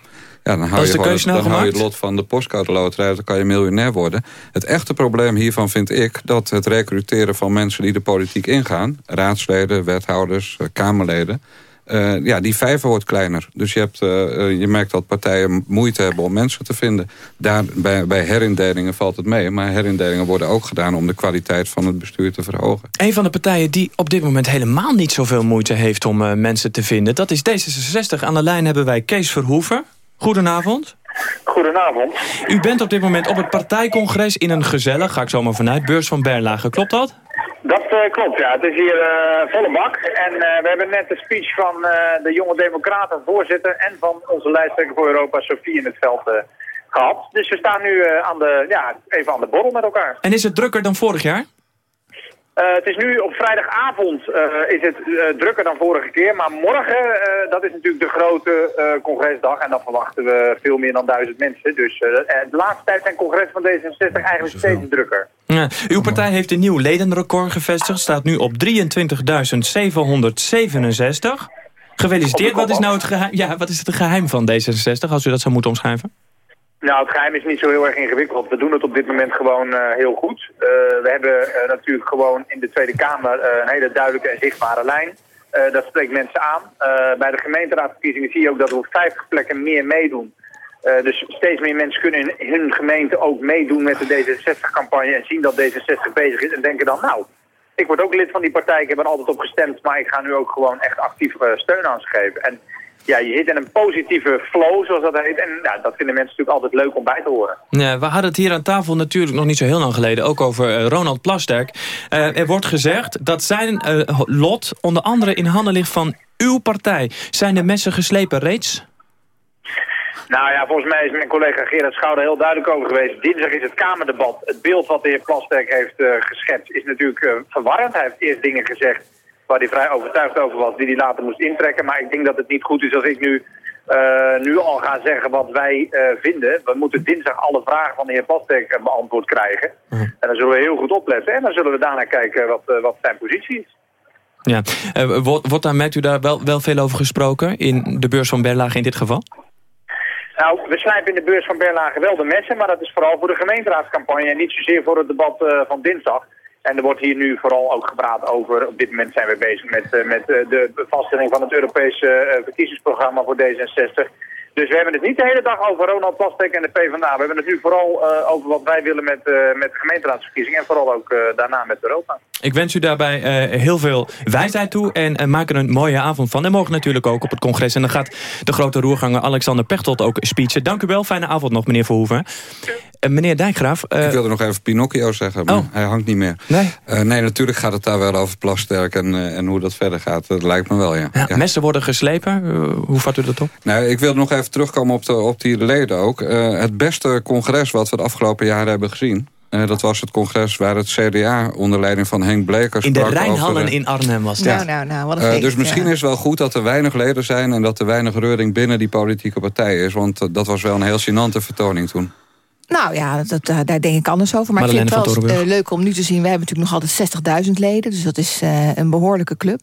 Ja, dan hou, je, het, dan hou je het nou lot van de postcode loterij. Dan kan je miljonair worden. Het echte probleem hiervan vind ik... dat het recruteren van mensen die de politiek ingaan... raadsleden, wethouders, kamerleden... Uh, ja, die vijver wordt kleiner. Dus je, hebt, uh, je merkt dat partijen moeite hebben om mensen te vinden. Daar, bij, bij herindelingen valt het mee. Maar herindelingen worden ook gedaan om de kwaliteit van het bestuur te verhogen. Een van de partijen die op dit moment helemaal niet zoveel moeite heeft om uh, mensen te vinden... dat is D66. Aan de lijn hebben wij Kees Verhoeven. Goedenavond. Goedenavond. U bent op dit moment op het partijcongres in een gezellig, ga ik zo maar vanuit, beurs van Berlage. Klopt dat? Dat uh, klopt, ja. Het is hier uh, volle bak. En uh, we hebben net de speech van de jonge democraten voorzitter... en van onze lijsttrekker voor Europa, Sofie, in het veld gehad. Dus we staan nu aan de, ja, even aan de borrel met elkaar. En is het drukker dan vorig jaar? Uh, het is nu op vrijdagavond uh, is het uh, drukker dan vorige keer. Maar morgen, dat is natuurlijk de grote congresdag. En dan verwachten we veel meer dan duizend mensen. Dus de laatste tijd zijn congres van D66 eigenlijk steeds drukker. Ja, uw partij heeft een nieuw ledenrecord gevestigd. Staat nu op 23.767. Gefeliciteerd. Wat is nou het geheim, ja, wat is het geheim van D66 als u dat zou moeten omschrijven? Nou, het geheim is niet zo heel erg ingewikkeld. We doen het op dit moment gewoon uh, heel goed. Uh, we hebben uh, natuurlijk gewoon in de Tweede Kamer een hele duidelijke en zichtbare lijn. dat spreekt mensen aan. bij de gemeenteraadsverkiezingen zie je ook dat we op 50 plekken meer meedoen. dus steeds meer mensen kunnen in hun gemeente ook meedoen met de D66-campagne... en zien dat D66 bezig is en denken dan... nou, ik word ook lid van die partij, ik heb er altijd op gestemd... maar ik ga nu ook gewoon echt actief steun aan ze geven. En ja, je zit in een positieve flow, zoals dat heet. En ja, dat vinden mensen natuurlijk altijd leuk om bij te horen. Ja, we hadden het hier aan tafel natuurlijk nog niet zo heel lang geleden... ook over uh, Ronald Plasterk. Uh, er wordt gezegd dat zijn uh, lot onder andere in handen ligt van uw partij. Zijn de messen geslepen reeds? Nou ja, volgens mij is mijn collega Gerard Schouder heel duidelijk over geweest. Dinsdag is het Kamerdebat. Het beeld wat de heer Plasterk heeft geschetst is natuurlijk verwarrend. Hij heeft eerst dingen gezegd waar hij vrij overtuigd over was, die hij later moest intrekken. Maar ik denk dat het niet goed is als ik nu, uh, nu al ga zeggen wat wij uh, vinden. We moeten dinsdag alle vragen van de heer Pastek beantwoord krijgen. Mhm. En dan zullen we heel goed opletten. En dan zullen we daarna kijken wat, uh, wat zijn positie is. Ja, wordt, wordt daar, merkt u daar wel, wel veel over gesproken in de beurs van Berlage in dit geval? Nou, we slijpen in de beurs van Berlage wel de messen, maar dat is vooral voor de gemeenteraadscampagne en niet zozeer voor het debat van dinsdag. En er wordt hier nu vooral ook gepraat over, op dit moment zijn we bezig met, uh, met uh, de vaststelling van het Europese uh, verkiezingsprogramma voor D66. Dus we hebben het niet de hele dag over Ronald Plastek en de PvdA. We hebben het nu vooral over wat wij willen met, met de gemeenteraadsverkiezingen en vooral ook daarna met Europa. Ik wens u daarbij heel veel wijsheid toe en maak er een mooie avond van. En morgen natuurlijk ook op het congres. En dan gaat de grote roerganger Alexander Pechtold ook speechen. Dank u wel, fijne avond nog meneer Verhoeven. Meneer Dijkgraaf. Ik wilde nog even Pinocchio zeggen, maar oh. hij hangt niet meer. Nee? nee, natuurlijk gaat het daar wel over Plasterk en, en hoe dat verder gaat. Dat lijkt me wel, ja. ja, ja. Messen worden geslepen, hoe vat u dat op? Nou, ik wil nog even terugkomen op, de, op die leden ook. Uh, het beste congres wat we de afgelopen jaren hebben gezien... Uh, dat was het congres waar het CDA onder leiding van Henk Bleker In de Rijnhallen in Arnhem was dat. Nou, nou, nou, wat een uh, dus misschien ja. is het wel goed dat er weinig leden zijn... en dat er weinig reuring binnen die politieke partij is. Want dat was wel een heel gênante vertoning toen. Nou ja, dat, daar denk ik anders over. Maar Marlene ik vind het wel uh, leuk om nu te zien. We hebben natuurlijk nog altijd 60.000 leden. Dus dat is uh, een behoorlijke club.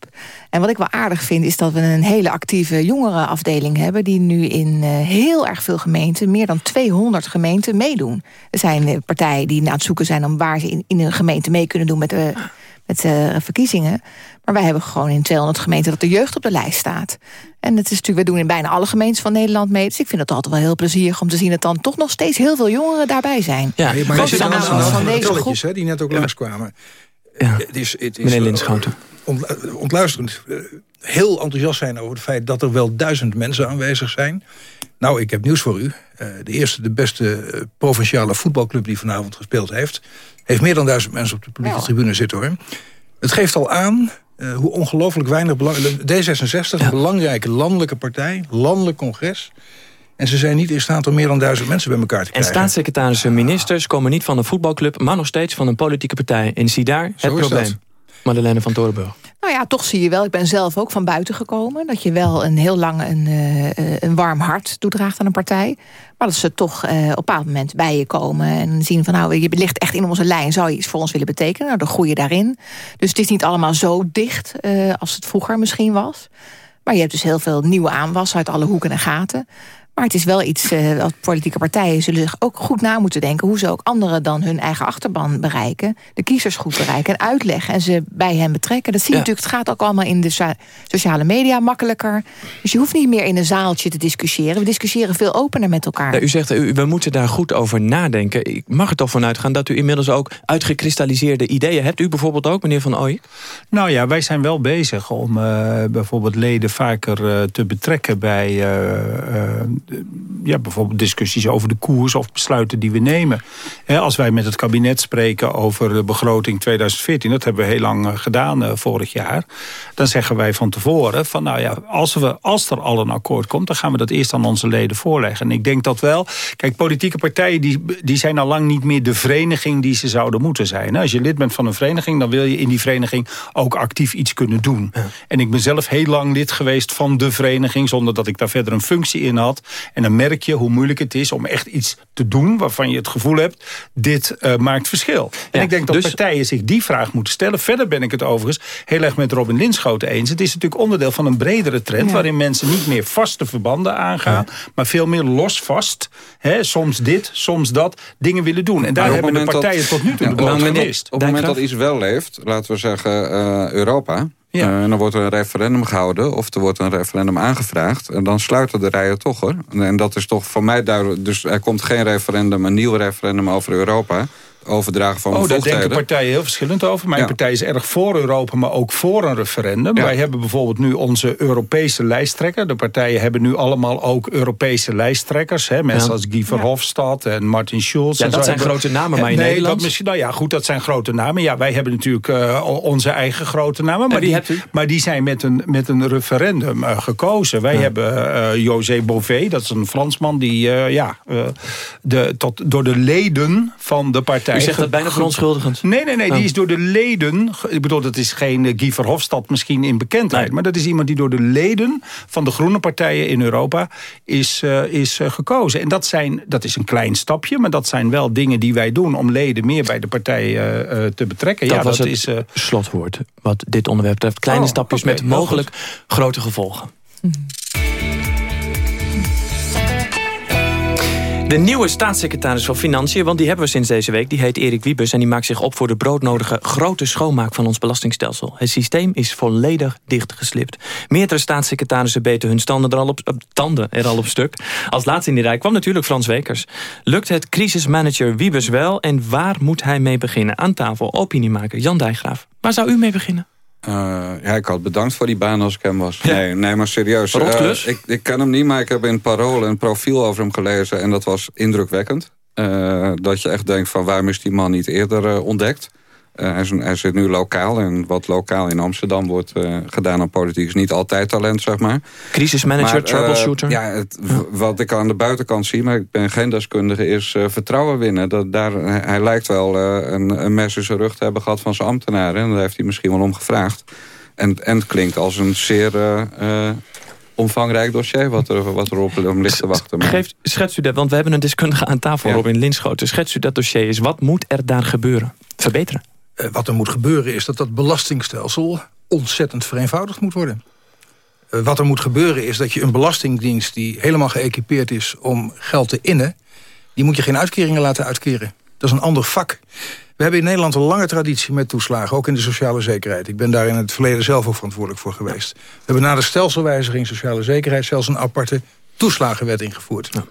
En wat ik wel aardig vind is dat we een hele actieve jongerenafdeling hebben... die nu in uh, heel erg veel gemeenten, meer dan 200 gemeenten, meedoen. Er zijn partijen die aan het zoeken zijn... om waar ze in, in een gemeente mee kunnen doen met, met verkiezingen. Maar wij hebben gewoon in 200 gemeenten dat de jeugd op de lijst staat. En het is natuurlijk, we doen in bijna alle gemeentes van Nederland mee. Dus ik vind het altijd wel heel plezierig om te zien dat dan toch nog steeds heel veel jongeren daarbij zijn. Ja, maar je zit allemaal van, van deze groep. Hè, die net ook ja. langskwamen. Ja. Het is, het is, Meneer Linschouten. Uh, ontluisterend. Uh, heel enthousiast zijn over het feit dat er wel duizend mensen aanwezig zijn. Nou, ik heb nieuws voor u. De eerste, de beste provinciale voetbalclub die vanavond gespeeld heeft... heeft meer dan duizend mensen op de publieke ja. tribune zitten, hoor. Het geeft al aan uh, hoe ongelooflijk weinig belang... D66, ja. een belangrijke landelijke partij, landelijk congres... En ze zijn niet in staat om meer dan duizend mensen bij elkaar te krijgen. En staatssecretarissen en ministers komen niet van een voetbalclub... maar nog steeds van een politieke partij. En zie daar het probleem. Dat. Madeleine van Torenburg. Nou ja, toch zie je wel. Ik ben zelf ook van buiten gekomen. Dat je wel een heel lang een, uh, een warm hart toedraagt aan een partij. Maar dat ze toch uh, op een bepaald moment bij je komen. En zien van nou, je ligt echt in onze lijn. Zou je iets voor ons willen betekenen? Nou, dan groei je daarin. Dus het is niet allemaal zo dicht als het vroeger misschien was. Maar je hebt dus heel veel nieuwe aanwas uit alle hoeken en gaten. Maar het is wel iets uh, wat politieke partijen zullen zich ook goed na moeten denken... hoe ze ook anderen dan hun eigen achterban bereiken. De kiezers goed bereiken en uitleggen en ze bij hen betrekken. Dat zie je ja. natuurlijk, het gaat ook allemaal in de sociale media makkelijker. Dus je hoeft niet meer in een zaaltje te discussiëren. We discussiëren veel opener met elkaar. Ja, u zegt, u, we moeten daar goed over nadenken. Ik mag er toch vanuit gaan dat u inmiddels ook uitgekristalliseerde ideeën hebt. U bijvoorbeeld ook, meneer Van Ooyek? Nou ja, wij zijn wel bezig om uh, bijvoorbeeld leden vaker uh, te betrekken bij... Uh, ja, bijvoorbeeld discussies over de koers of besluiten die we nemen. als wij met het kabinet spreken over de begroting 2014... dat hebben we heel lang gedaan uh, vorig jaar... dan zeggen wij van tevoren van nou ja, als, we, als er al een akkoord komt... dan gaan we dat eerst aan onze leden voorleggen. En ik denk dat wel... Kijk, politieke partijen die, die zijn al lang niet meer de vereniging die ze zouden moeten zijn. Als je lid bent van een vereniging, dan wil je in die vereniging ook actief iets kunnen doen. Ja. En ik ben zelf heel lang lid geweest van de vereniging... zonder dat ik daar verder een functie in had. En dan merk je hoe moeilijk het is om echt iets te doen... waarvan je het gevoel hebt, dit uh, maakt verschil. En ik denk dat dus... partijen zich die vraag moeten stellen. Verder ben ik het overigens heel erg met Robin Linschoten eens. Het is natuurlijk onderdeel van een bredere trend... waarin mensen niet meer vaste verbanden aangaan... maar veel meer losvast, hè, soms dit, soms dat, dingen willen doen. En daar hebben de partijen tot nu toe ja, de gemist. Op het moment dat iets wel leeft, laten we zeggen uh, Europa... Ja. Uh, dan wordt er een referendum gehouden of er wordt een referendum aangevraagd. En dan sluiten de rijen toch hoor. En dat is toch voor mij duidelijk. Dus er komt geen referendum, een nieuw referendum over Europa overdragen van Oh, daar denken partijen heel verschillend over. Mijn partij is erg voor Europa, maar ook voor een referendum. Wij hebben bijvoorbeeld nu onze Europese lijsttrekker. De partijen hebben nu allemaal ook Europese lijsttrekkers. Hè? Mensen als Guy Verhofstadt en Martin Schulz. Ja, dat zijn grote namen, maar in nee, Nederland... Dat misschien, nou ja, goed, dat zijn grote namen. Ja, wij hebben natuurlijk uh, onze eigen grote namen. Maar, die, maar die zijn met een, met een referendum uh, gekozen. Wij hebben uh, José Bové, dat is een Fransman... die ja, de, tot, door de leden van de partij u zegt dat bijna verontschuldigend. Nee, nee, nee. Die oh. is door de leden... Ik bedoel, dat is geen uh, Guy Verhofstadt misschien in bekendheid. Maar dat is iemand die door de leden van de groene partijen in Europa is, uh, is uh, gekozen. En dat, zijn, dat is een klein stapje. Maar dat zijn wel dingen die wij doen om leden meer bij de partijen te betrekken. Dat ja, was dat het is, slotwoord wat dit onderwerp betreft. Kleine oh, stapjes okay, met mogelijk grote gevolgen. Mm De nieuwe staatssecretaris van Financiën, want die hebben we sinds deze week... die heet Erik Wiebes en die maakt zich op voor de broodnodige grote schoonmaak van ons belastingstelsel. Het systeem is volledig dichtgeslipt. Meerdere staatssecretarissen beten hun standen er al op, tanden er al op stuk. Als laatste in die rij kwam natuurlijk Frans Wekers. Lukt het crisismanager Wiebes wel en waar moet hij mee beginnen? Aan tafel, opiniemaker Jan Dijkgraaf. Waar zou u mee beginnen? Uh, ja, ik had bedankt voor die baan als ik hem was. Nee, nee, maar serieus. Uh, ik, ik ken hem niet, maar ik heb in Parool een profiel over hem gelezen. En dat was indrukwekkend. Uh, dat je echt denkt van waarom is die man niet eerder ontdekt? Uh, hij, hij, zit nu lokaal en wat lokaal in Amsterdam wordt uh, gedaan aan politiek is niet altijd talent, zeg maar. Crisismanager, maar, uh, troubleshooter? ja, het, wat ik aan de buitenkant zie, maar ik ben geen deskundige, is vertrouwen winnen. Dat, daar, hij lijkt wel een, een mes in zijn rug te hebben gehad van zijn ambtenaren. En daar heeft hij misschien wel om gevraagd. En, en het klinkt als een zeer omvangrijk dossier wat er, wat er op ligt te wachten. Maar... Geeft, schetst u dat, want we hebben een deskundige aan tafel, ja. Robin Linschoten. Schetst u dat dossier is. Wat moet er daar gebeuren? Verbeteren? Eh, wat er moet gebeuren is dat dat belastingstelsel ontzettend vereenvoudigd moet worden. Eh, wat er moet gebeuren is dat je een belastingdienst... die helemaal geëquipeerd is om geld te innen... die moet je geen uitkeringen laten uitkeren. Dat is een ander vak. We hebben in Nederland een lange traditie met toeslagen, ook in de sociale zekerheid. Ik ben daar in het verleden zelf ook verantwoordelijk voor geweest. We hebben na de stelselwijziging sociale zekerheid zelfs een aparte toeslagenwet ingevoerd. Ja.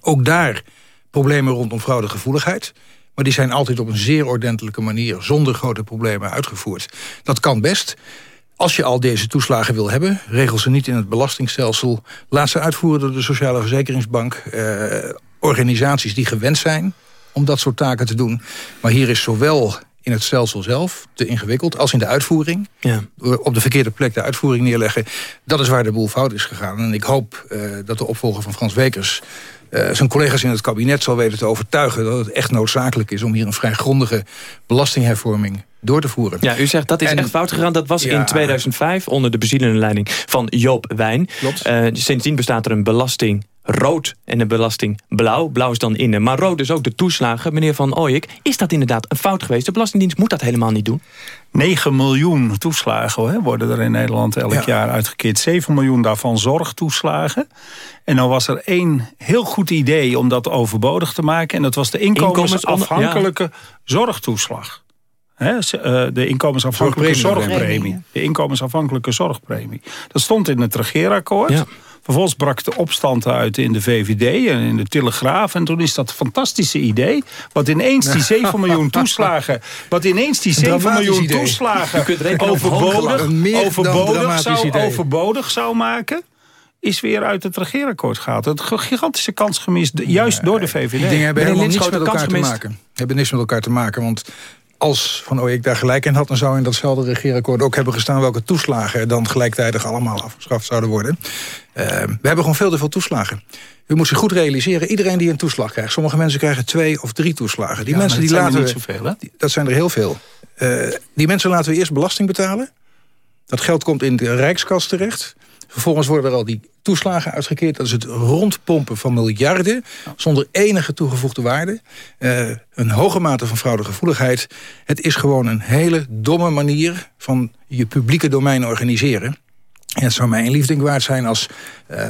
Ook daar problemen rondom fraudegevoeligheid. Maar die zijn altijd op een zeer ordentelijke manier... zonder grote problemen uitgevoerd. Dat kan best. Als je al deze toeslagen wil hebben, regel ze niet in het belastingstelsel. Laat ze uitvoeren door de Sociale Verzekeringsbank. Eh, organisaties die gewend zijn om dat soort taken te doen. Maar hier is zowel in het stelsel zelf te ingewikkeld als in de uitvoering. Ja. Op de verkeerde plek de uitvoering neerleggen. Dat is waar de boel fout is gegaan. En ik hoop uh, dat de opvolger van Frans Wekers uh, zijn collega's in het kabinet zal weten te overtuigen... dat het echt noodzakelijk is om hier een vrij grondige belastinghervorming door te voeren. Ja, u zegt dat is echt fout gegaan. Dat was in 2005 onder de bezielende leiding van Joop Wijn. Uh, sindsdien bestaat er een belasting rood en de belasting blauw. Blauw is dan in, maar rood is ook de toeslagen. Meneer Van Ooyek, is dat inderdaad een fout geweest? De Belastingdienst moet dat helemaal niet doen. 9 miljoen toeslagen hè, worden er in Nederland elk jaar uitgekeerd. 7 miljoen daarvan zorgtoeslagen. En dan was er één heel goed idee om dat overbodig te maken. En dat was de inkomensafhankelijke zorgtoeslag. He, eh, de inkomensafhankelijke zorgpremie. De inkomensafhankelijke zorgpremie. Dat stond in het regeerakkoord. Ja. Vervolgens brak de opstand uit in de VVD en in de Telegraaf. En toen is dat fantastische idee... wat ineens die 7 miljoen toeslagen... wat ineens die 7 miljoen toeslagen overbodig, overbodig, zou, overbodig zou maken is weer uit het regeerakkoord gehaald. Het gigantische kans gemist, juist door de VVD. Die dingen hebben helemaal niets met elkaar te maken. Hebben niks met elkaar te maken, want als Van ik daar gelijk in had... dan zou in datzelfde regeerakkoord ook hebben gestaan... welke toeslagen dan gelijktijdig allemaal afgeschaft zouden worden. Uh, we hebben gewoon veel te veel toeslagen. U moet zich goed realiseren, iedereen die een toeslag krijgt... sommige mensen krijgen twee of drie toeslagen. Die mensen die laten niet zoveel, hè? dat zijn er heel veel. Uh, die mensen laten we eerst belasting betalen. Dat geld komt in de rijkskas terecht. Vervolgens worden er al die toeslagen uitgekeerd. Dat is het rondpompen van miljarden zonder enige toegevoegde waarde. Uh, een hoge mate van fraudegevoeligheid. Het is gewoon een hele domme manier van je publieke domein organiseren. En het zou mij een liefding waard zijn als uh,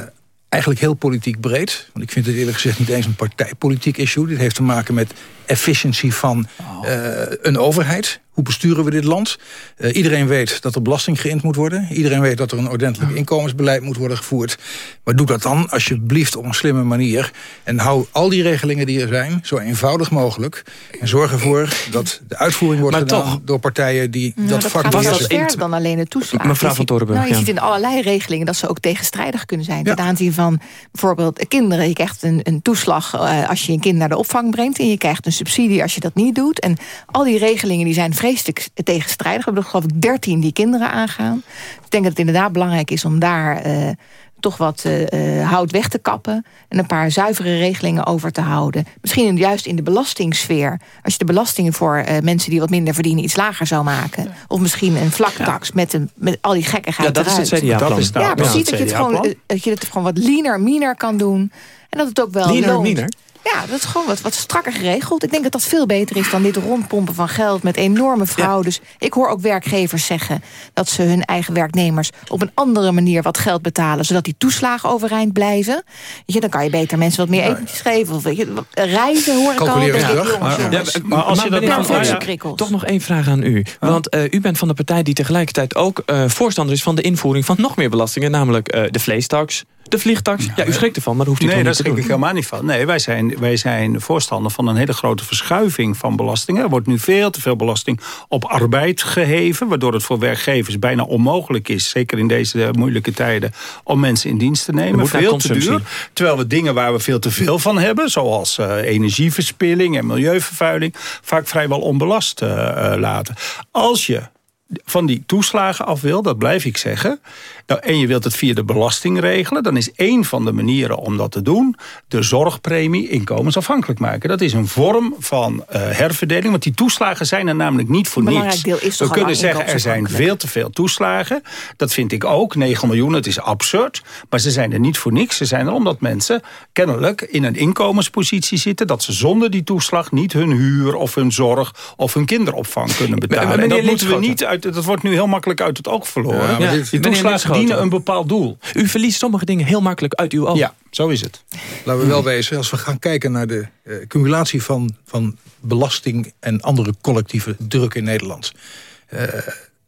eigenlijk heel politiek breed. Want ik vind het eerlijk gezegd niet eens een partijpolitiek issue. Dit heeft te maken met efficiëntie van uh, een overheid. Hoe besturen we dit land? Uh, iedereen weet dat er belasting geïnd moet worden. Iedereen weet dat er een ordentelijk inkomensbeleid moet worden gevoerd. Maar doe dat dan alsjeblieft op een slimme manier. En hou al die regelingen die er zijn zo eenvoudig mogelijk. En zorg ervoor dat de uitvoering wordt maar gedaan toch, door partijen die Nou, dat dat vak beheersen. verder dan alleen de toeslagen. Mevrouw van Torenburg, Nou, je ja. ziet in allerlei regelingen dat ze ook tegenstrijdig kunnen zijn. Ten aanzien van bijvoorbeeld kinderen. Je krijgt een, een toeslag eh, als je een kind naar de opvang brengt. En je krijgt een subsidie als je dat niet doet. En al die regelingen die zijn vreselijk tegenstrijdig. We hebben er geloof ik 13 die kinderen aangaan. Ik denk dat het inderdaad belangrijk is om daar... eh, toch wat eh, eh, hout weg te kappen... en een paar zuivere regelingen over te houden. Misschien juist in de belastingssfeer. Als je de belastingen voor eh, mensen die wat minder verdienen... iets lager zou maken. Of misschien een vlaktax met, een, met al die gekkigheid Ja, dat is het. CDA-plan. Nou- Ja, dat precies. het Dat je, het gewoon, dat je het gewoon wat leaner, meaner kan doen. En dat het ook wel Leaner, loont. Ja, dat is gewoon wat, wat strakker geregeld. Ik denk dat dat veel beter is dan dit rondpompen van geld... met enorme fraudes. Ik hoor ook werkgevers zeggen dat ze hun eigen werknemers... op een andere manier wat geld betalen... zodat die toeslagen overeind blijven. Weet je, dan kan je beter mensen wat meer etentjes geven. Of weet je, reizen hoor ik al. Calculeren denk ik, gedrag. jongens, Maar- jongens. Ja, Maar als je dat nou- ja, ja. Toch nog één vraag aan u. Want eh, u bent van de partij die tegelijkertijd ook eh, voorstander is... van de invoering van nog meer belastingen. Namelijk eh, de vleestax, de vliegtax. Ja, u schrikt ervan, maar dat hoeft u Nee, toch daar niet te schrik doen. ik helemaal niet van. Nee, wij zijn, wij zijn voorstander van een hele grote verschuiving van belastingen. Er wordt nu veel te veel belasting op arbeid geheven... waardoor het voor werkgevers bijna onmogelijk is... zeker in deze moeilijke tijden, om mensen in dienst te nemen. Veel te duur. Terwijl we dingen waar we veel te veel van hebben... zoals eh, energieverspilling en milieuvervuiling... vaak vrijwel onbelast eh, eh, laten. Als je van die toeslagen af wil, dat blijf ik zeggen... Nou, en je wilt het via de belasting regelen... dan is één van de manieren om dat te doen... de zorgpremie inkomensafhankelijk maken. Dat is een vorm van eh, herverdeling. Want die toeslagen zijn er namelijk niet voor Een niets. belangrijk deel is toch We al kunnen zeggen, er zijn veel te veel toeslagen. Dat vind ik ook. 9 miljoen, het is absurd. Maar ze zijn er niet voor niks. Ze zijn er omdat mensen kennelijk in een inkomenspositie zitten... dat ze zonder die toeslag niet hun huur of hun zorg... of hun kinderopvang kunnen betalen. en dat moeten we niet uit... Dat wordt nu heel makkelijk uit het oog verloren. Ja, die toeslagen. Dienen een bepaald doel. U verliest sommige dingen heel makkelijk uit uw oog. Ja, zo is het. Laten we wel wezen, als we gaan kijken naar de eh, cumulatie van, van belasting... en andere collectieve druk in Nederland. Eh,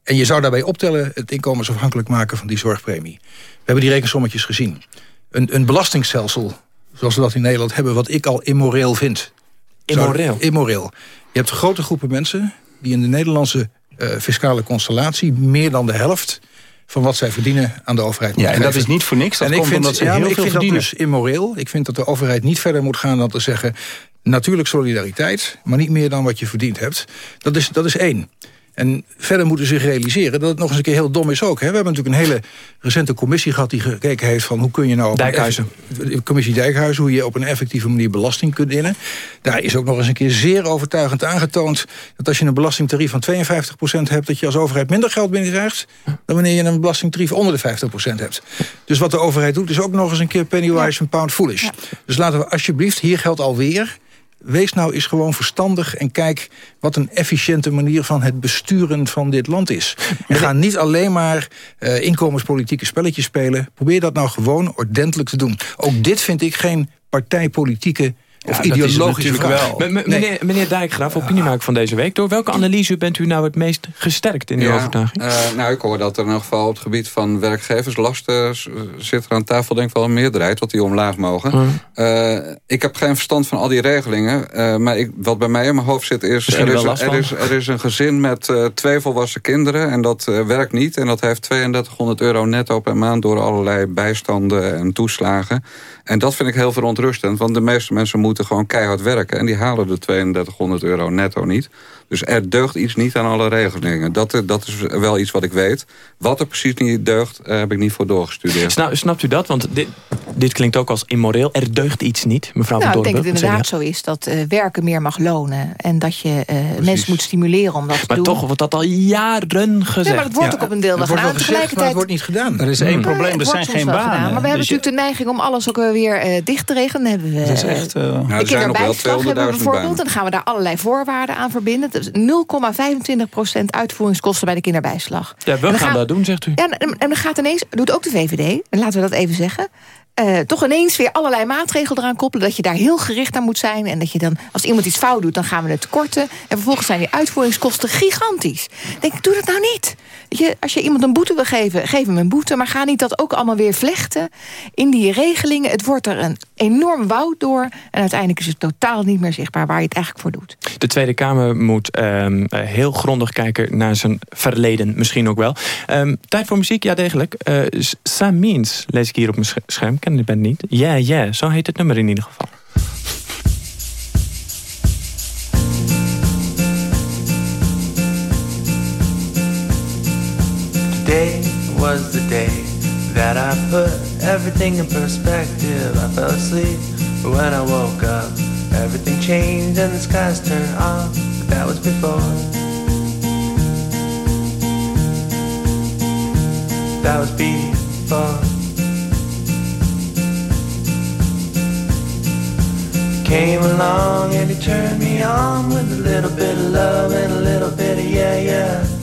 en je zou daarbij optellen het inkomensafhankelijk maken van die zorgpremie. We hebben die rekensommetjes gezien. Een, een belastingstelsel, zoals we dat in Nederland hebben... wat ik al immoreel vind. Zou- Immoreel? Immoreel. Je hebt grote groepen mensen die in de Nederlandse eh, fiscale constellatie... meer dan de helft van wat zij verdienen aan de overheid Ja, en dat is niet voor niks. Dat en ik vind, omdat ze ja, heel maar ik veel vind dat verdienen. dus immoreel. Ik vind dat de overheid niet verder moet gaan dan te zeggen... natuurlijk solidariteit, maar niet meer dan wat je verdiend hebt. Dat is, dat is één. En verder moeten ze zich realiseren dat het nog eens een keer heel dom is ook. Hè. We hebben natuurlijk een hele recente commissie gehad... die gekeken heeft van hoe kun je nou... een commissie Dijkhuizen, hoe je op een effectieve manier belasting kunt innen. Daar is ook nog eens een keer zeer overtuigend aangetoond... dat als je een belastingtarief van 52% hebt... dat je als overheid minder geld binnenkrijgt... dan wanneer je een belastingtarief onder de 50% hebt. Dus wat de overheid doet is ook nog eens een keer pennywise en pound foolish. Dus laten we alsjeblieft, hier geldt alweer... Wees nou eens gewoon verstandig en kijk wat een efficiënte manier van het besturen van dit land is. En ga niet alleen maar eh, inkomenspolitieke spelletjes spelen. Probeer dat nou gewoon ordentelijk te doen. Ook dit vind ik geen partijpolitieke of natuurlijk vraag. wel. M- meneer, meneer Dijkgraaf, opiniemaker van deze week. Door welke analyse bent u nou het meest gesterkt in uw Ja, overtuiging? eh, nou, ik hoor dat er in ieder geval op het gebied van werkgeverslasten... s- zit er aan tafel denk ik wel een meerderheid dat die omlaag mogen. Eh, ik heb geen verstand van al die regelingen. eh, maar ik, wat bij mij in mijn hoofd zit is... Er is, er, is, er is een gezin met eh, twee volwassen kinderen... en dat eh, werkt niet. En dat heeft 3200 euro netto per maand... door allerlei bijstanden en toeslagen. En dat vind ik heel verontrustend. Want de meeste mensen moeten gewoon keihard werken. En die halen de 3200 euro netto niet. Dus er deugt iets niet aan alle regelingen. Dat, eh, dat is wel iets wat ik weet. Wat er precies niet deugt, eh, heb ik niet voor doorgestudeerd. Sna- snapt u dat? Want dit, dit klinkt ook als immoreel. Er deugt iets niet, mevrouw nou, van Ik denk dat het inderdaad zo is dat uh, werken meer mag lonen. En dat je uh, mensen moet stimuleren om dat te maar doen. Maar toch wordt dat al jaren gezegd. Ja, maar het wordt ja, ook op een deel wel gedaan. Gezegd, Tegelijkertijd... het wordt niet gedaan. Er is één probleem, er zijn geen banen. Gedaan, maar we hebben dus natuurlijk je... de neiging om alles ook weer uh, dicht te regelen. Dan hebben we dat is echt, uh... nou, kinderbijslag hebben we bijvoorbeeld. En dan gaan we daar allerlei voorwaarden aan verbinden. 0,25% uitvoeringskosten bij de kinderbijslag. Ja, we gaan, dat doen, zegt u. Ja, en, en dan gaat ineens, doet ook de VVD, en laten we dat even zeggen... Uh, toch ineens weer allerlei maatregelen eraan koppelen... dat je daar heel gericht aan moet zijn. En dat je dan, als iemand iets fout doet, dan gaan we het korten. En vervolgens zijn die uitvoeringskosten gigantisch. Ik denk, doe dat nou niet. Je, als je iemand een boete wil geven, geef hem een boete. Maar ga niet dat ook allemaal weer vlechten in die regelingen. Het wordt er een enorm woud door. En uiteindelijk is het totaal niet meer zichtbaar waar je het eigenlijk voor doet. De Tweede Kamer moet um, heel grondig kijken naar zijn verleden. Misschien ook wel. Um, tijd voor muziek, ja degelijk. Uh, Sam Means lees ik hier op mijn scherm. Ken de band niet. Yeah, yeah, zo heet het nummer in ieder geval. Today was the day that I put everything in perspective. I fell asleep, but when I woke up, everything changed and the skies turned off. But that was before. That was before. Came along and he turned me on with a little bit of love and a little bit of yeah, yeah.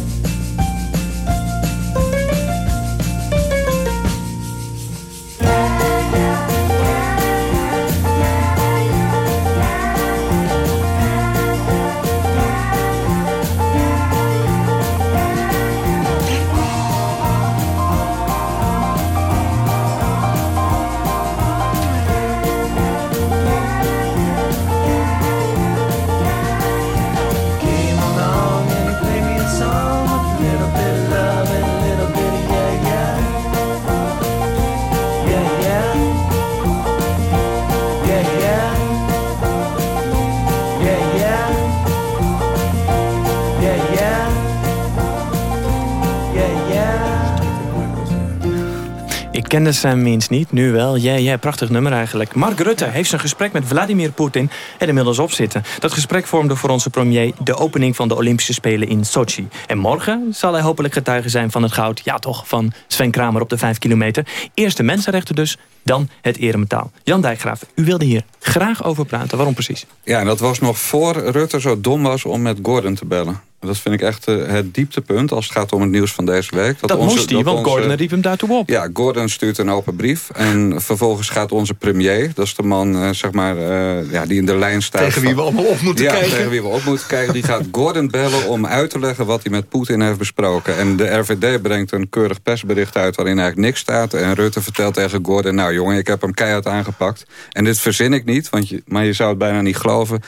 Kende Sam Means niet, nu wel. Jij, yeah, prachtig nummer eigenlijk. Mark Rutte heeft zijn gesprek met Vladimir Poetin er inmiddels op zitten. Dat gesprek vormde voor onze premier de opening van de Olympische Spelen in Sochi. En morgen zal hij hopelijk getuige zijn van het goud, ja toch, van Sven Kramer op de 5 kilometer. Eerst de mensenrechten dus, dan het eremetaal. Jan Dijkgraaf, u wilde hier graag over praten. Waarom precies? Ja, dat was nog voor Rutte zo dom was om met Gordon te bellen. Dat vind ik echt uh, het dieptepunt als het gaat om het nieuws van deze week. Dat, dat onze, moest hij, want onze, Gordon riep hem daartoe op. Ja, Gordon stuurt een open brief. En vervolgens gaat onze premier, dat is de man uh, zeg maar, uh, ja, die in de lijn staat... Tegen wie we allemaal op moeten ja, kijken. tegen wie we op moeten kijken. Die gaat Gordon bellen om uit te leggen wat hij met Poetin heeft besproken. En de RVD brengt een keurig persbericht uit waarin eigenlijk niks staat. En Rutte vertelt tegen Gordon, nou jongen, ik heb hem keihard aangepakt. En dit verzin ik niet, want je, maar je zou het bijna niet geloven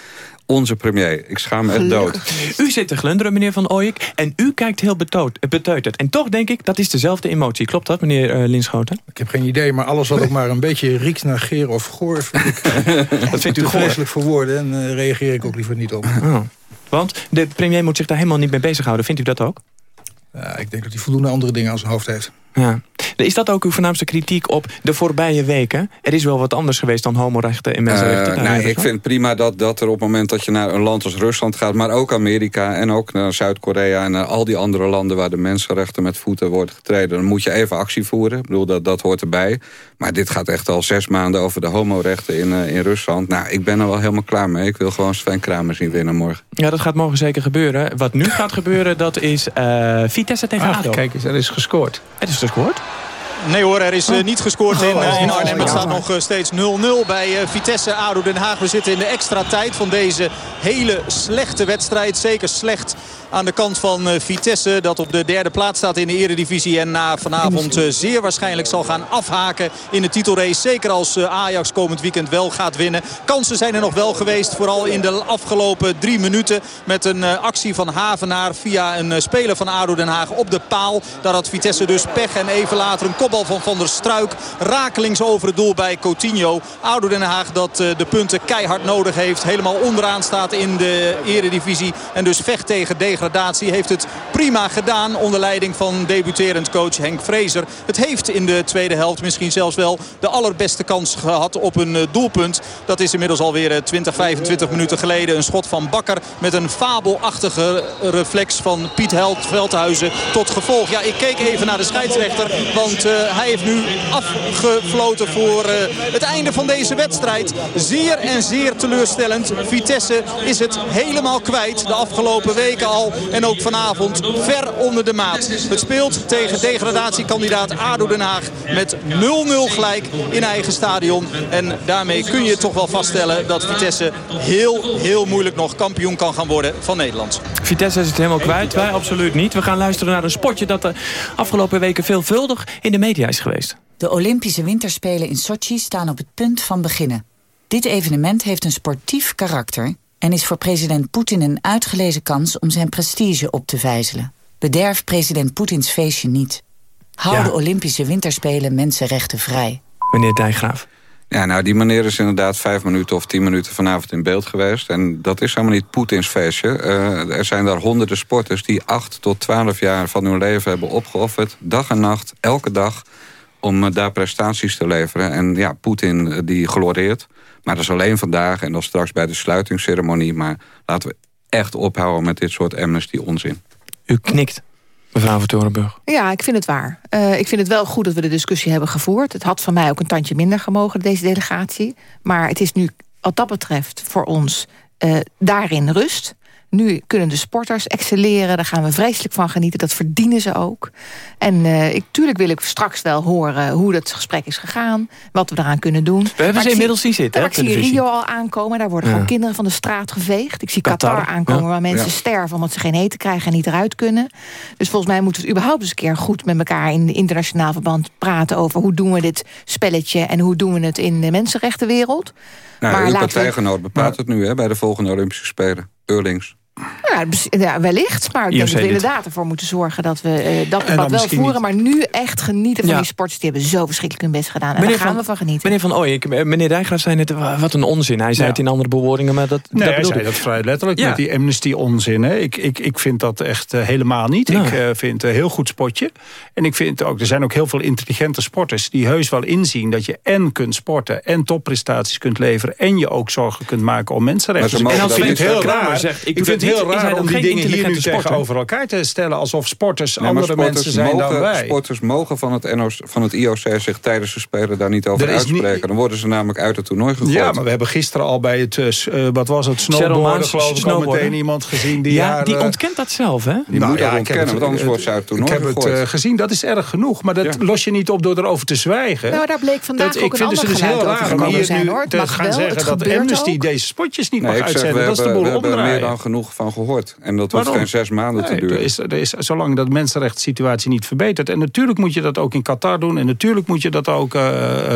onze premier. Ik schaam me echt dood. U zit te glunderen, meneer Van Ooyek. En u kijkt heel beteuterd. En toch denk ik, dat is dezelfde emotie. Klopt dat, meneer uh, Linschoten? Ik heb geen idee, maar alles wat ook maar een beetje riekt naar geer of goor... Vind ik, dat vindt u te vreselijk voor woorden. En uh, reageer ik ook liever niet op. Oh. Want de premier moet zich daar helemaal niet mee bezighouden. Vindt u dat ook? Uh, ik denk dat hij voldoende andere dingen aan zijn hoofd heeft. Ja. Is dat ook uw voornaamste kritiek op de voorbije weken? Er is wel wat anders geweest dan homorechten en mensenrechten. Uh, nee, ik vind prima dat, dat er op het moment dat je naar een land als Rusland gaat... maar ook Amerika en ook naar Zuid-Korea... en naar al die andere landen waar de mensenrechten met voeten worden getreden... dan moet je even actie voeren. Ik bedoel, dat, dat hoort erbij. Maar dit gaat echt al zes maanden over de homorechten in, uh, in Rusland. Nou, ik ben er wel helemaal klaar mee. Ik wil gewoon Sven Kramer zien winnen morgen. Ja, dat gaat morgen zeker gebeuren. Wat nu gaat gebeuren, dat is uh, Vitesse tegen ADO. kijk eens, er is gescoord. Het is gescoord? Nee hoor, er is uh, niet gescoord in, uh, in Arnhem. Het staat nog uh, steeds 0-0 bij Vitesse ADO Den Haag. We zitten in de extra tijd van deze hele slechte wedstrijd. Zeker slecht aan de kant van Vitesse. Dat op de derde plaats staat in de eredivisie. En na vanavond zeer waarschijnlijk zal gaan afhaken in de titelrace. Zeker als Ajax komend weekend wel gaat winnen. Kansen zijn er nog wel geweest. Vooral in de afgelopen drie minuten. Met een actie van Havenaar via een speler van ADO Den Haag op de paal. Daar had Vitesse dus pech. En even later een kopbal van Van der Struik. Rakelings over het doel bij Coutinho. ADO Den Haag dat de punten keihard nodig heeft. Helemaal onderaan staat in de eredivisie. En dus vecht tegen degradatie. Heeft het prima gedaan onder leiding van debuterend coach Henk Vrezer. Het heeft in de tweede helft misschien zelfs wel de allerbeste kans gehad op een doelpunt. Dat is inmiddels alweer 20, 25 minuten geleden. Een schot van Bakker met een fabelachtige reflex van Piet Held Veldhuizen tot gevolg. Ja, ik keek even naar de scheidsrechter. Want hij heeft nu afgefloten voor uh, het einde van deze wedstrijd. Zeer en zeer teleurstellend. Vitesse is het helemaal kwijt. De afgelopen weken al. En ook vanavond ver onder de maat. Het speelt tegen degradatiekandidaat ADO Den Haag. Met 0-0 gelijk in eigen stadion. En daarmee kun je toch wel vaststellen dat Vitesse heel, heel moeilijk nog kampioen kan gaan worden van Nederland. Vitesse is het helemaal kwijt. Wij absoluut niet. We gaan luisteren naar een spotje dat de afgelopen weken veelvuldig in de media is geweest. De Olympische Winterspelen in Sochi staan op het punt van beginnen. Dit evenement heeft een sportief karakter en is voor president Poetin een uitgelezen kans om zijn prestige op te vijzelen. Bederf president Poetins feestje niet. Hou Ja. de Olympische Winterspelen mensenrechten vrij. Meneer Dijkgraaf. Ja, nou, die meneer is inderdaad vijf minuten of tien minuten vanavond in beeld geweest. En dat is helemaal niet Poetins feestje. Eh, er zijn daar honderden sporters die acht tot twaalf jaar van hun leven hebben opgeofferd. Dag en nacht, elke dag, om eh, daar prestaties te leveren. En ja, Poetin eh, die gloreert. Maar dat is alleen vandaag en dan straks bij de sluitingsceremonie. Maar laten we echt ophouden met dit soort amnesty-onzin. U knikt, mevrouw van Torenburg. Ja, ik vind het waar. Eh, ik vind het wel goed dat we de discussie hebben gevoerd. Het had van mij ook een tandje minder gemogen, deze delegatie. Maar het is nu wat dat betreft voor ons eh, daarin rust. Nu kunnen de sporters excelleren, daar gaan we vreselijk van genieten. Dat verdienen ze ook. En eh, ik, tuurlijk wil ik straks wel horen hoe dat gesprek is gegaan. Wat we eraan kunnen doen. We hebben Maar ze ik inmiddels zie- zien zitten, hè, Ik zie. Rio al aankomen. Daar worden Ja. gewoon kinderen van de straat geveegd. Ik zie Qatar, Qatar, aankomen ja. waar mensen Ja. sterven... omdat ze geen eten krijgen en niet eruit kunnen. Dus volgens mij moeten we het überhaupt eens een keer goed met elkaar... in internationaal verband praten over hoe doen we dit spelletje... en hoe doen we het in de mensenrechtenwereld. Nou, Maar uw we- partijgenoot bepaalt het nu hè, bij de volgende Olympische Spelen. Eurlings. Ja, wellicht. Maar ik denk dat we inderdaad ervoor moeten zorgen... dat we eh, dat debat wel voeren. Maar nu echt genieten van Ja. die sporters. Die hebben zo verschrikkelijk hun best gedaan. En daar gaan we van genieten. Meneer Van Ooyek, eh, meneer Dijkgraaf zei net, wa- wat een onzin. Hij zei Ja. het in andere bewoordingen, maar dat, Nee, dat hij zei ik. dat vrij letterlijk Ja. met die amnesty-onzin. hè. Ik, ik, ik vind dat echt eh, helemaal niet. Nou. Ik eh, vind het een heel goed spotje. En ik vind ook, er zijn ook heel veel intelligente sporters... die heus wel inzien dat je en kunt sporten... en topprestaties kunt leveren... en je ook zorgen kunt maken om mensenrechten. Maar ze mogen en dat vind niet het heel raar, zegt, ik vind heel niet. Is hij raar dan om die dingen hier nu sporter? tegenover elkaar te stellen... alsof sporters Nee, andere mensen zijn mogen, dan wij. Sporters mogen van het, NOS, van het IOC zich tijdens de Spelen daar niet over Er niet- uitspreken. Dan worden ze namelijk uit het toernooi gegooid. Ja, maar we hebben gisteren al bij het, eh, eh, wat was het, snowboarden geloof ik al snowboarden. meteen iemand gezien die ja, haar, die eh, ontkent dat zelf, hè? Die moet dat Nou ik heb ontkennen, het- want anders het- wordt ze uit het toernooi Ik heb het gegooid. eh, gezien, dat is erg genoeg. Maar dat los je niet op door erover te zwijgen. Nou, daar bleek vandaag dat, ook ik een vind dus ander het is heel geluid over raar om hier zijn, nu hoor. Het te mag gaan wel, zeggen het dat gebeurt Amnesty ook. deze spotjes niet Nee, mag ik zeg, we uitzenden. Dat is de boel hebben er meer omdraaien. dan genoeg van gehoord. En dat hoeft geen zes maanden te duren. er is, er is, zolang dat mensenrechtssituatie niet verbetert. En natuurlijk moet je dat ook in Qatar doen. En natuurlijk moet je dat ook eh,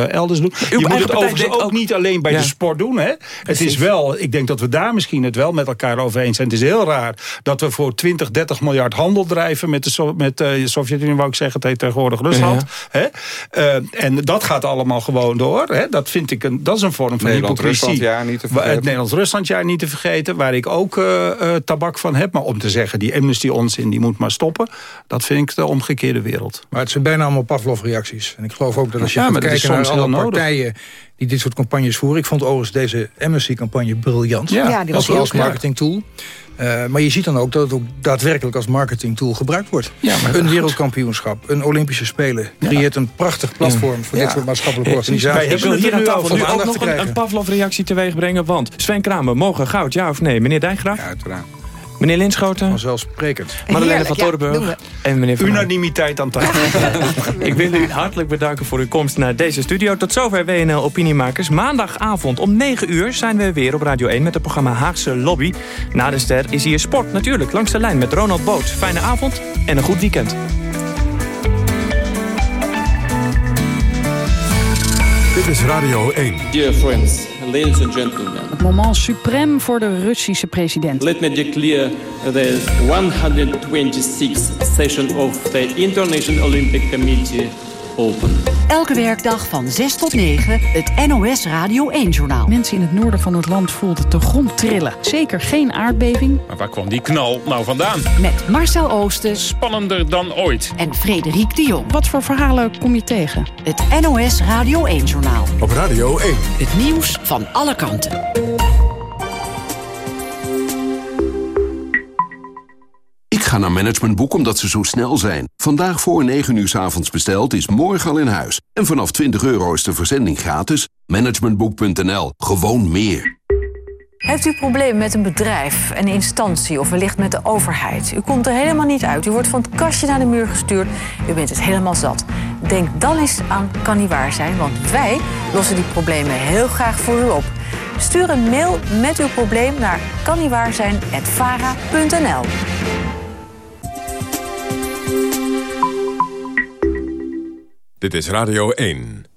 eh, elders doen. je moet het overigens ook, ook- niet alleen bij Ja. de sport doen. Hè. Het is wel, ik denk dat we daar misschien het wel met elkaar over eens zijn. Het is heel raar dat we voor 20, 30 miljard handel drijven met de, met de Sovjet-Unie, wou ik zeggen. Het heet tegenwoordig Rusland. Hè. Eh, en dat gaat allemaal gewoon door. Hè. Dat vind ik een, dat is een vorm van Nederland-Rusland hypocrisie. jaar niet te vergeten. Het Nederlands-Ruslandjaar niet te vergeten. Waar ik ook eh, eh, tabak van heb. Maar om te zeggen, die amnesty-onzin die moet maar stoppen. Dat vind ik de omgekeerde wereld. Maar het zijn bijna allemaal Pavlov-reacties. En ik geloof ook dat als je Ja, gaat kijken naar alle partijen... die dit soort campagnes voeren. Ik vond overigens deze Amnesty-campagne briljant. Ja, Ja, die was als, als marketingtool. Eh, maar je ziet dan ook dat het ook daadwerkelijk als marketingtool gebruikt wordt. Ja, maar een wereldkampioenschap, een Olympische Spelen... creëert een prachtig platform voor Ja. dit soort maatschappelijke Eh, organisaties. Ik wil hier er aan nu tafel nu ook nog een. Pavlov-reactie teweeg brengen. Want Sven Kramer, mogen goud, ja of nee? Meneer Dijkgraaf? Ja, uiteraard. Meneer Linschoten. Vanzelfsprekend. Madeleine van Torenburg. en meneer Van Unanimiteit aan tafel. Ik wil u hartelijk bedanken voor uw komst naar deze studio. Tot zover WNL Opiniemakers. Maandagavond om 9 uur zijn we weer op Radio 1 met het programma Haagse Lobby. Na de ster is hier sport natuurlijk langs de lijn met Ronald Boot. Fijne avond en een goed weekend. Dit is Radio 1. Dear friends, ladies and gentlemen. Het moment suprem voor de Russische president. Let me declare the 126th session of the International Olympic Committee open. Elke werkdag van 6 tot 9 het NOS Radio 1-journaal. Mensen in het noorden van het land voelden de grond trillen. Zeker geen aardbeving. Maar waar kwam die knal nou vandaan? Met Marcel Oosten. Spannender dan ooit. En Frederik de Jong. Wat voor verhalen kom je tegen? Het NOS Radio 1-journaal. Op Radio 1. Het nieuws van alle kanten. Ga naar Managementboek omdat ze zo snel zijn. Vandaag voor 9 uur s avonds besteld is morgen al in huis. En vanaf 20 euro is de verzending gratis. Managementboek.nl. Gewoon meer. Heeft u problemen met een bedrijf, een instantie of wellicht met de overheid? U komt er helemaal niet uit. U wordt van het kastje naar de muur gestuurd. U bent het helemaal zat. Denk dan eens aan Kan Waar Zijn, want wij lossen die problemen heel graag voor u op. Stuur een mail met uw probleem naar kanniewaarzijn.vara.nl Dit is Radio 1.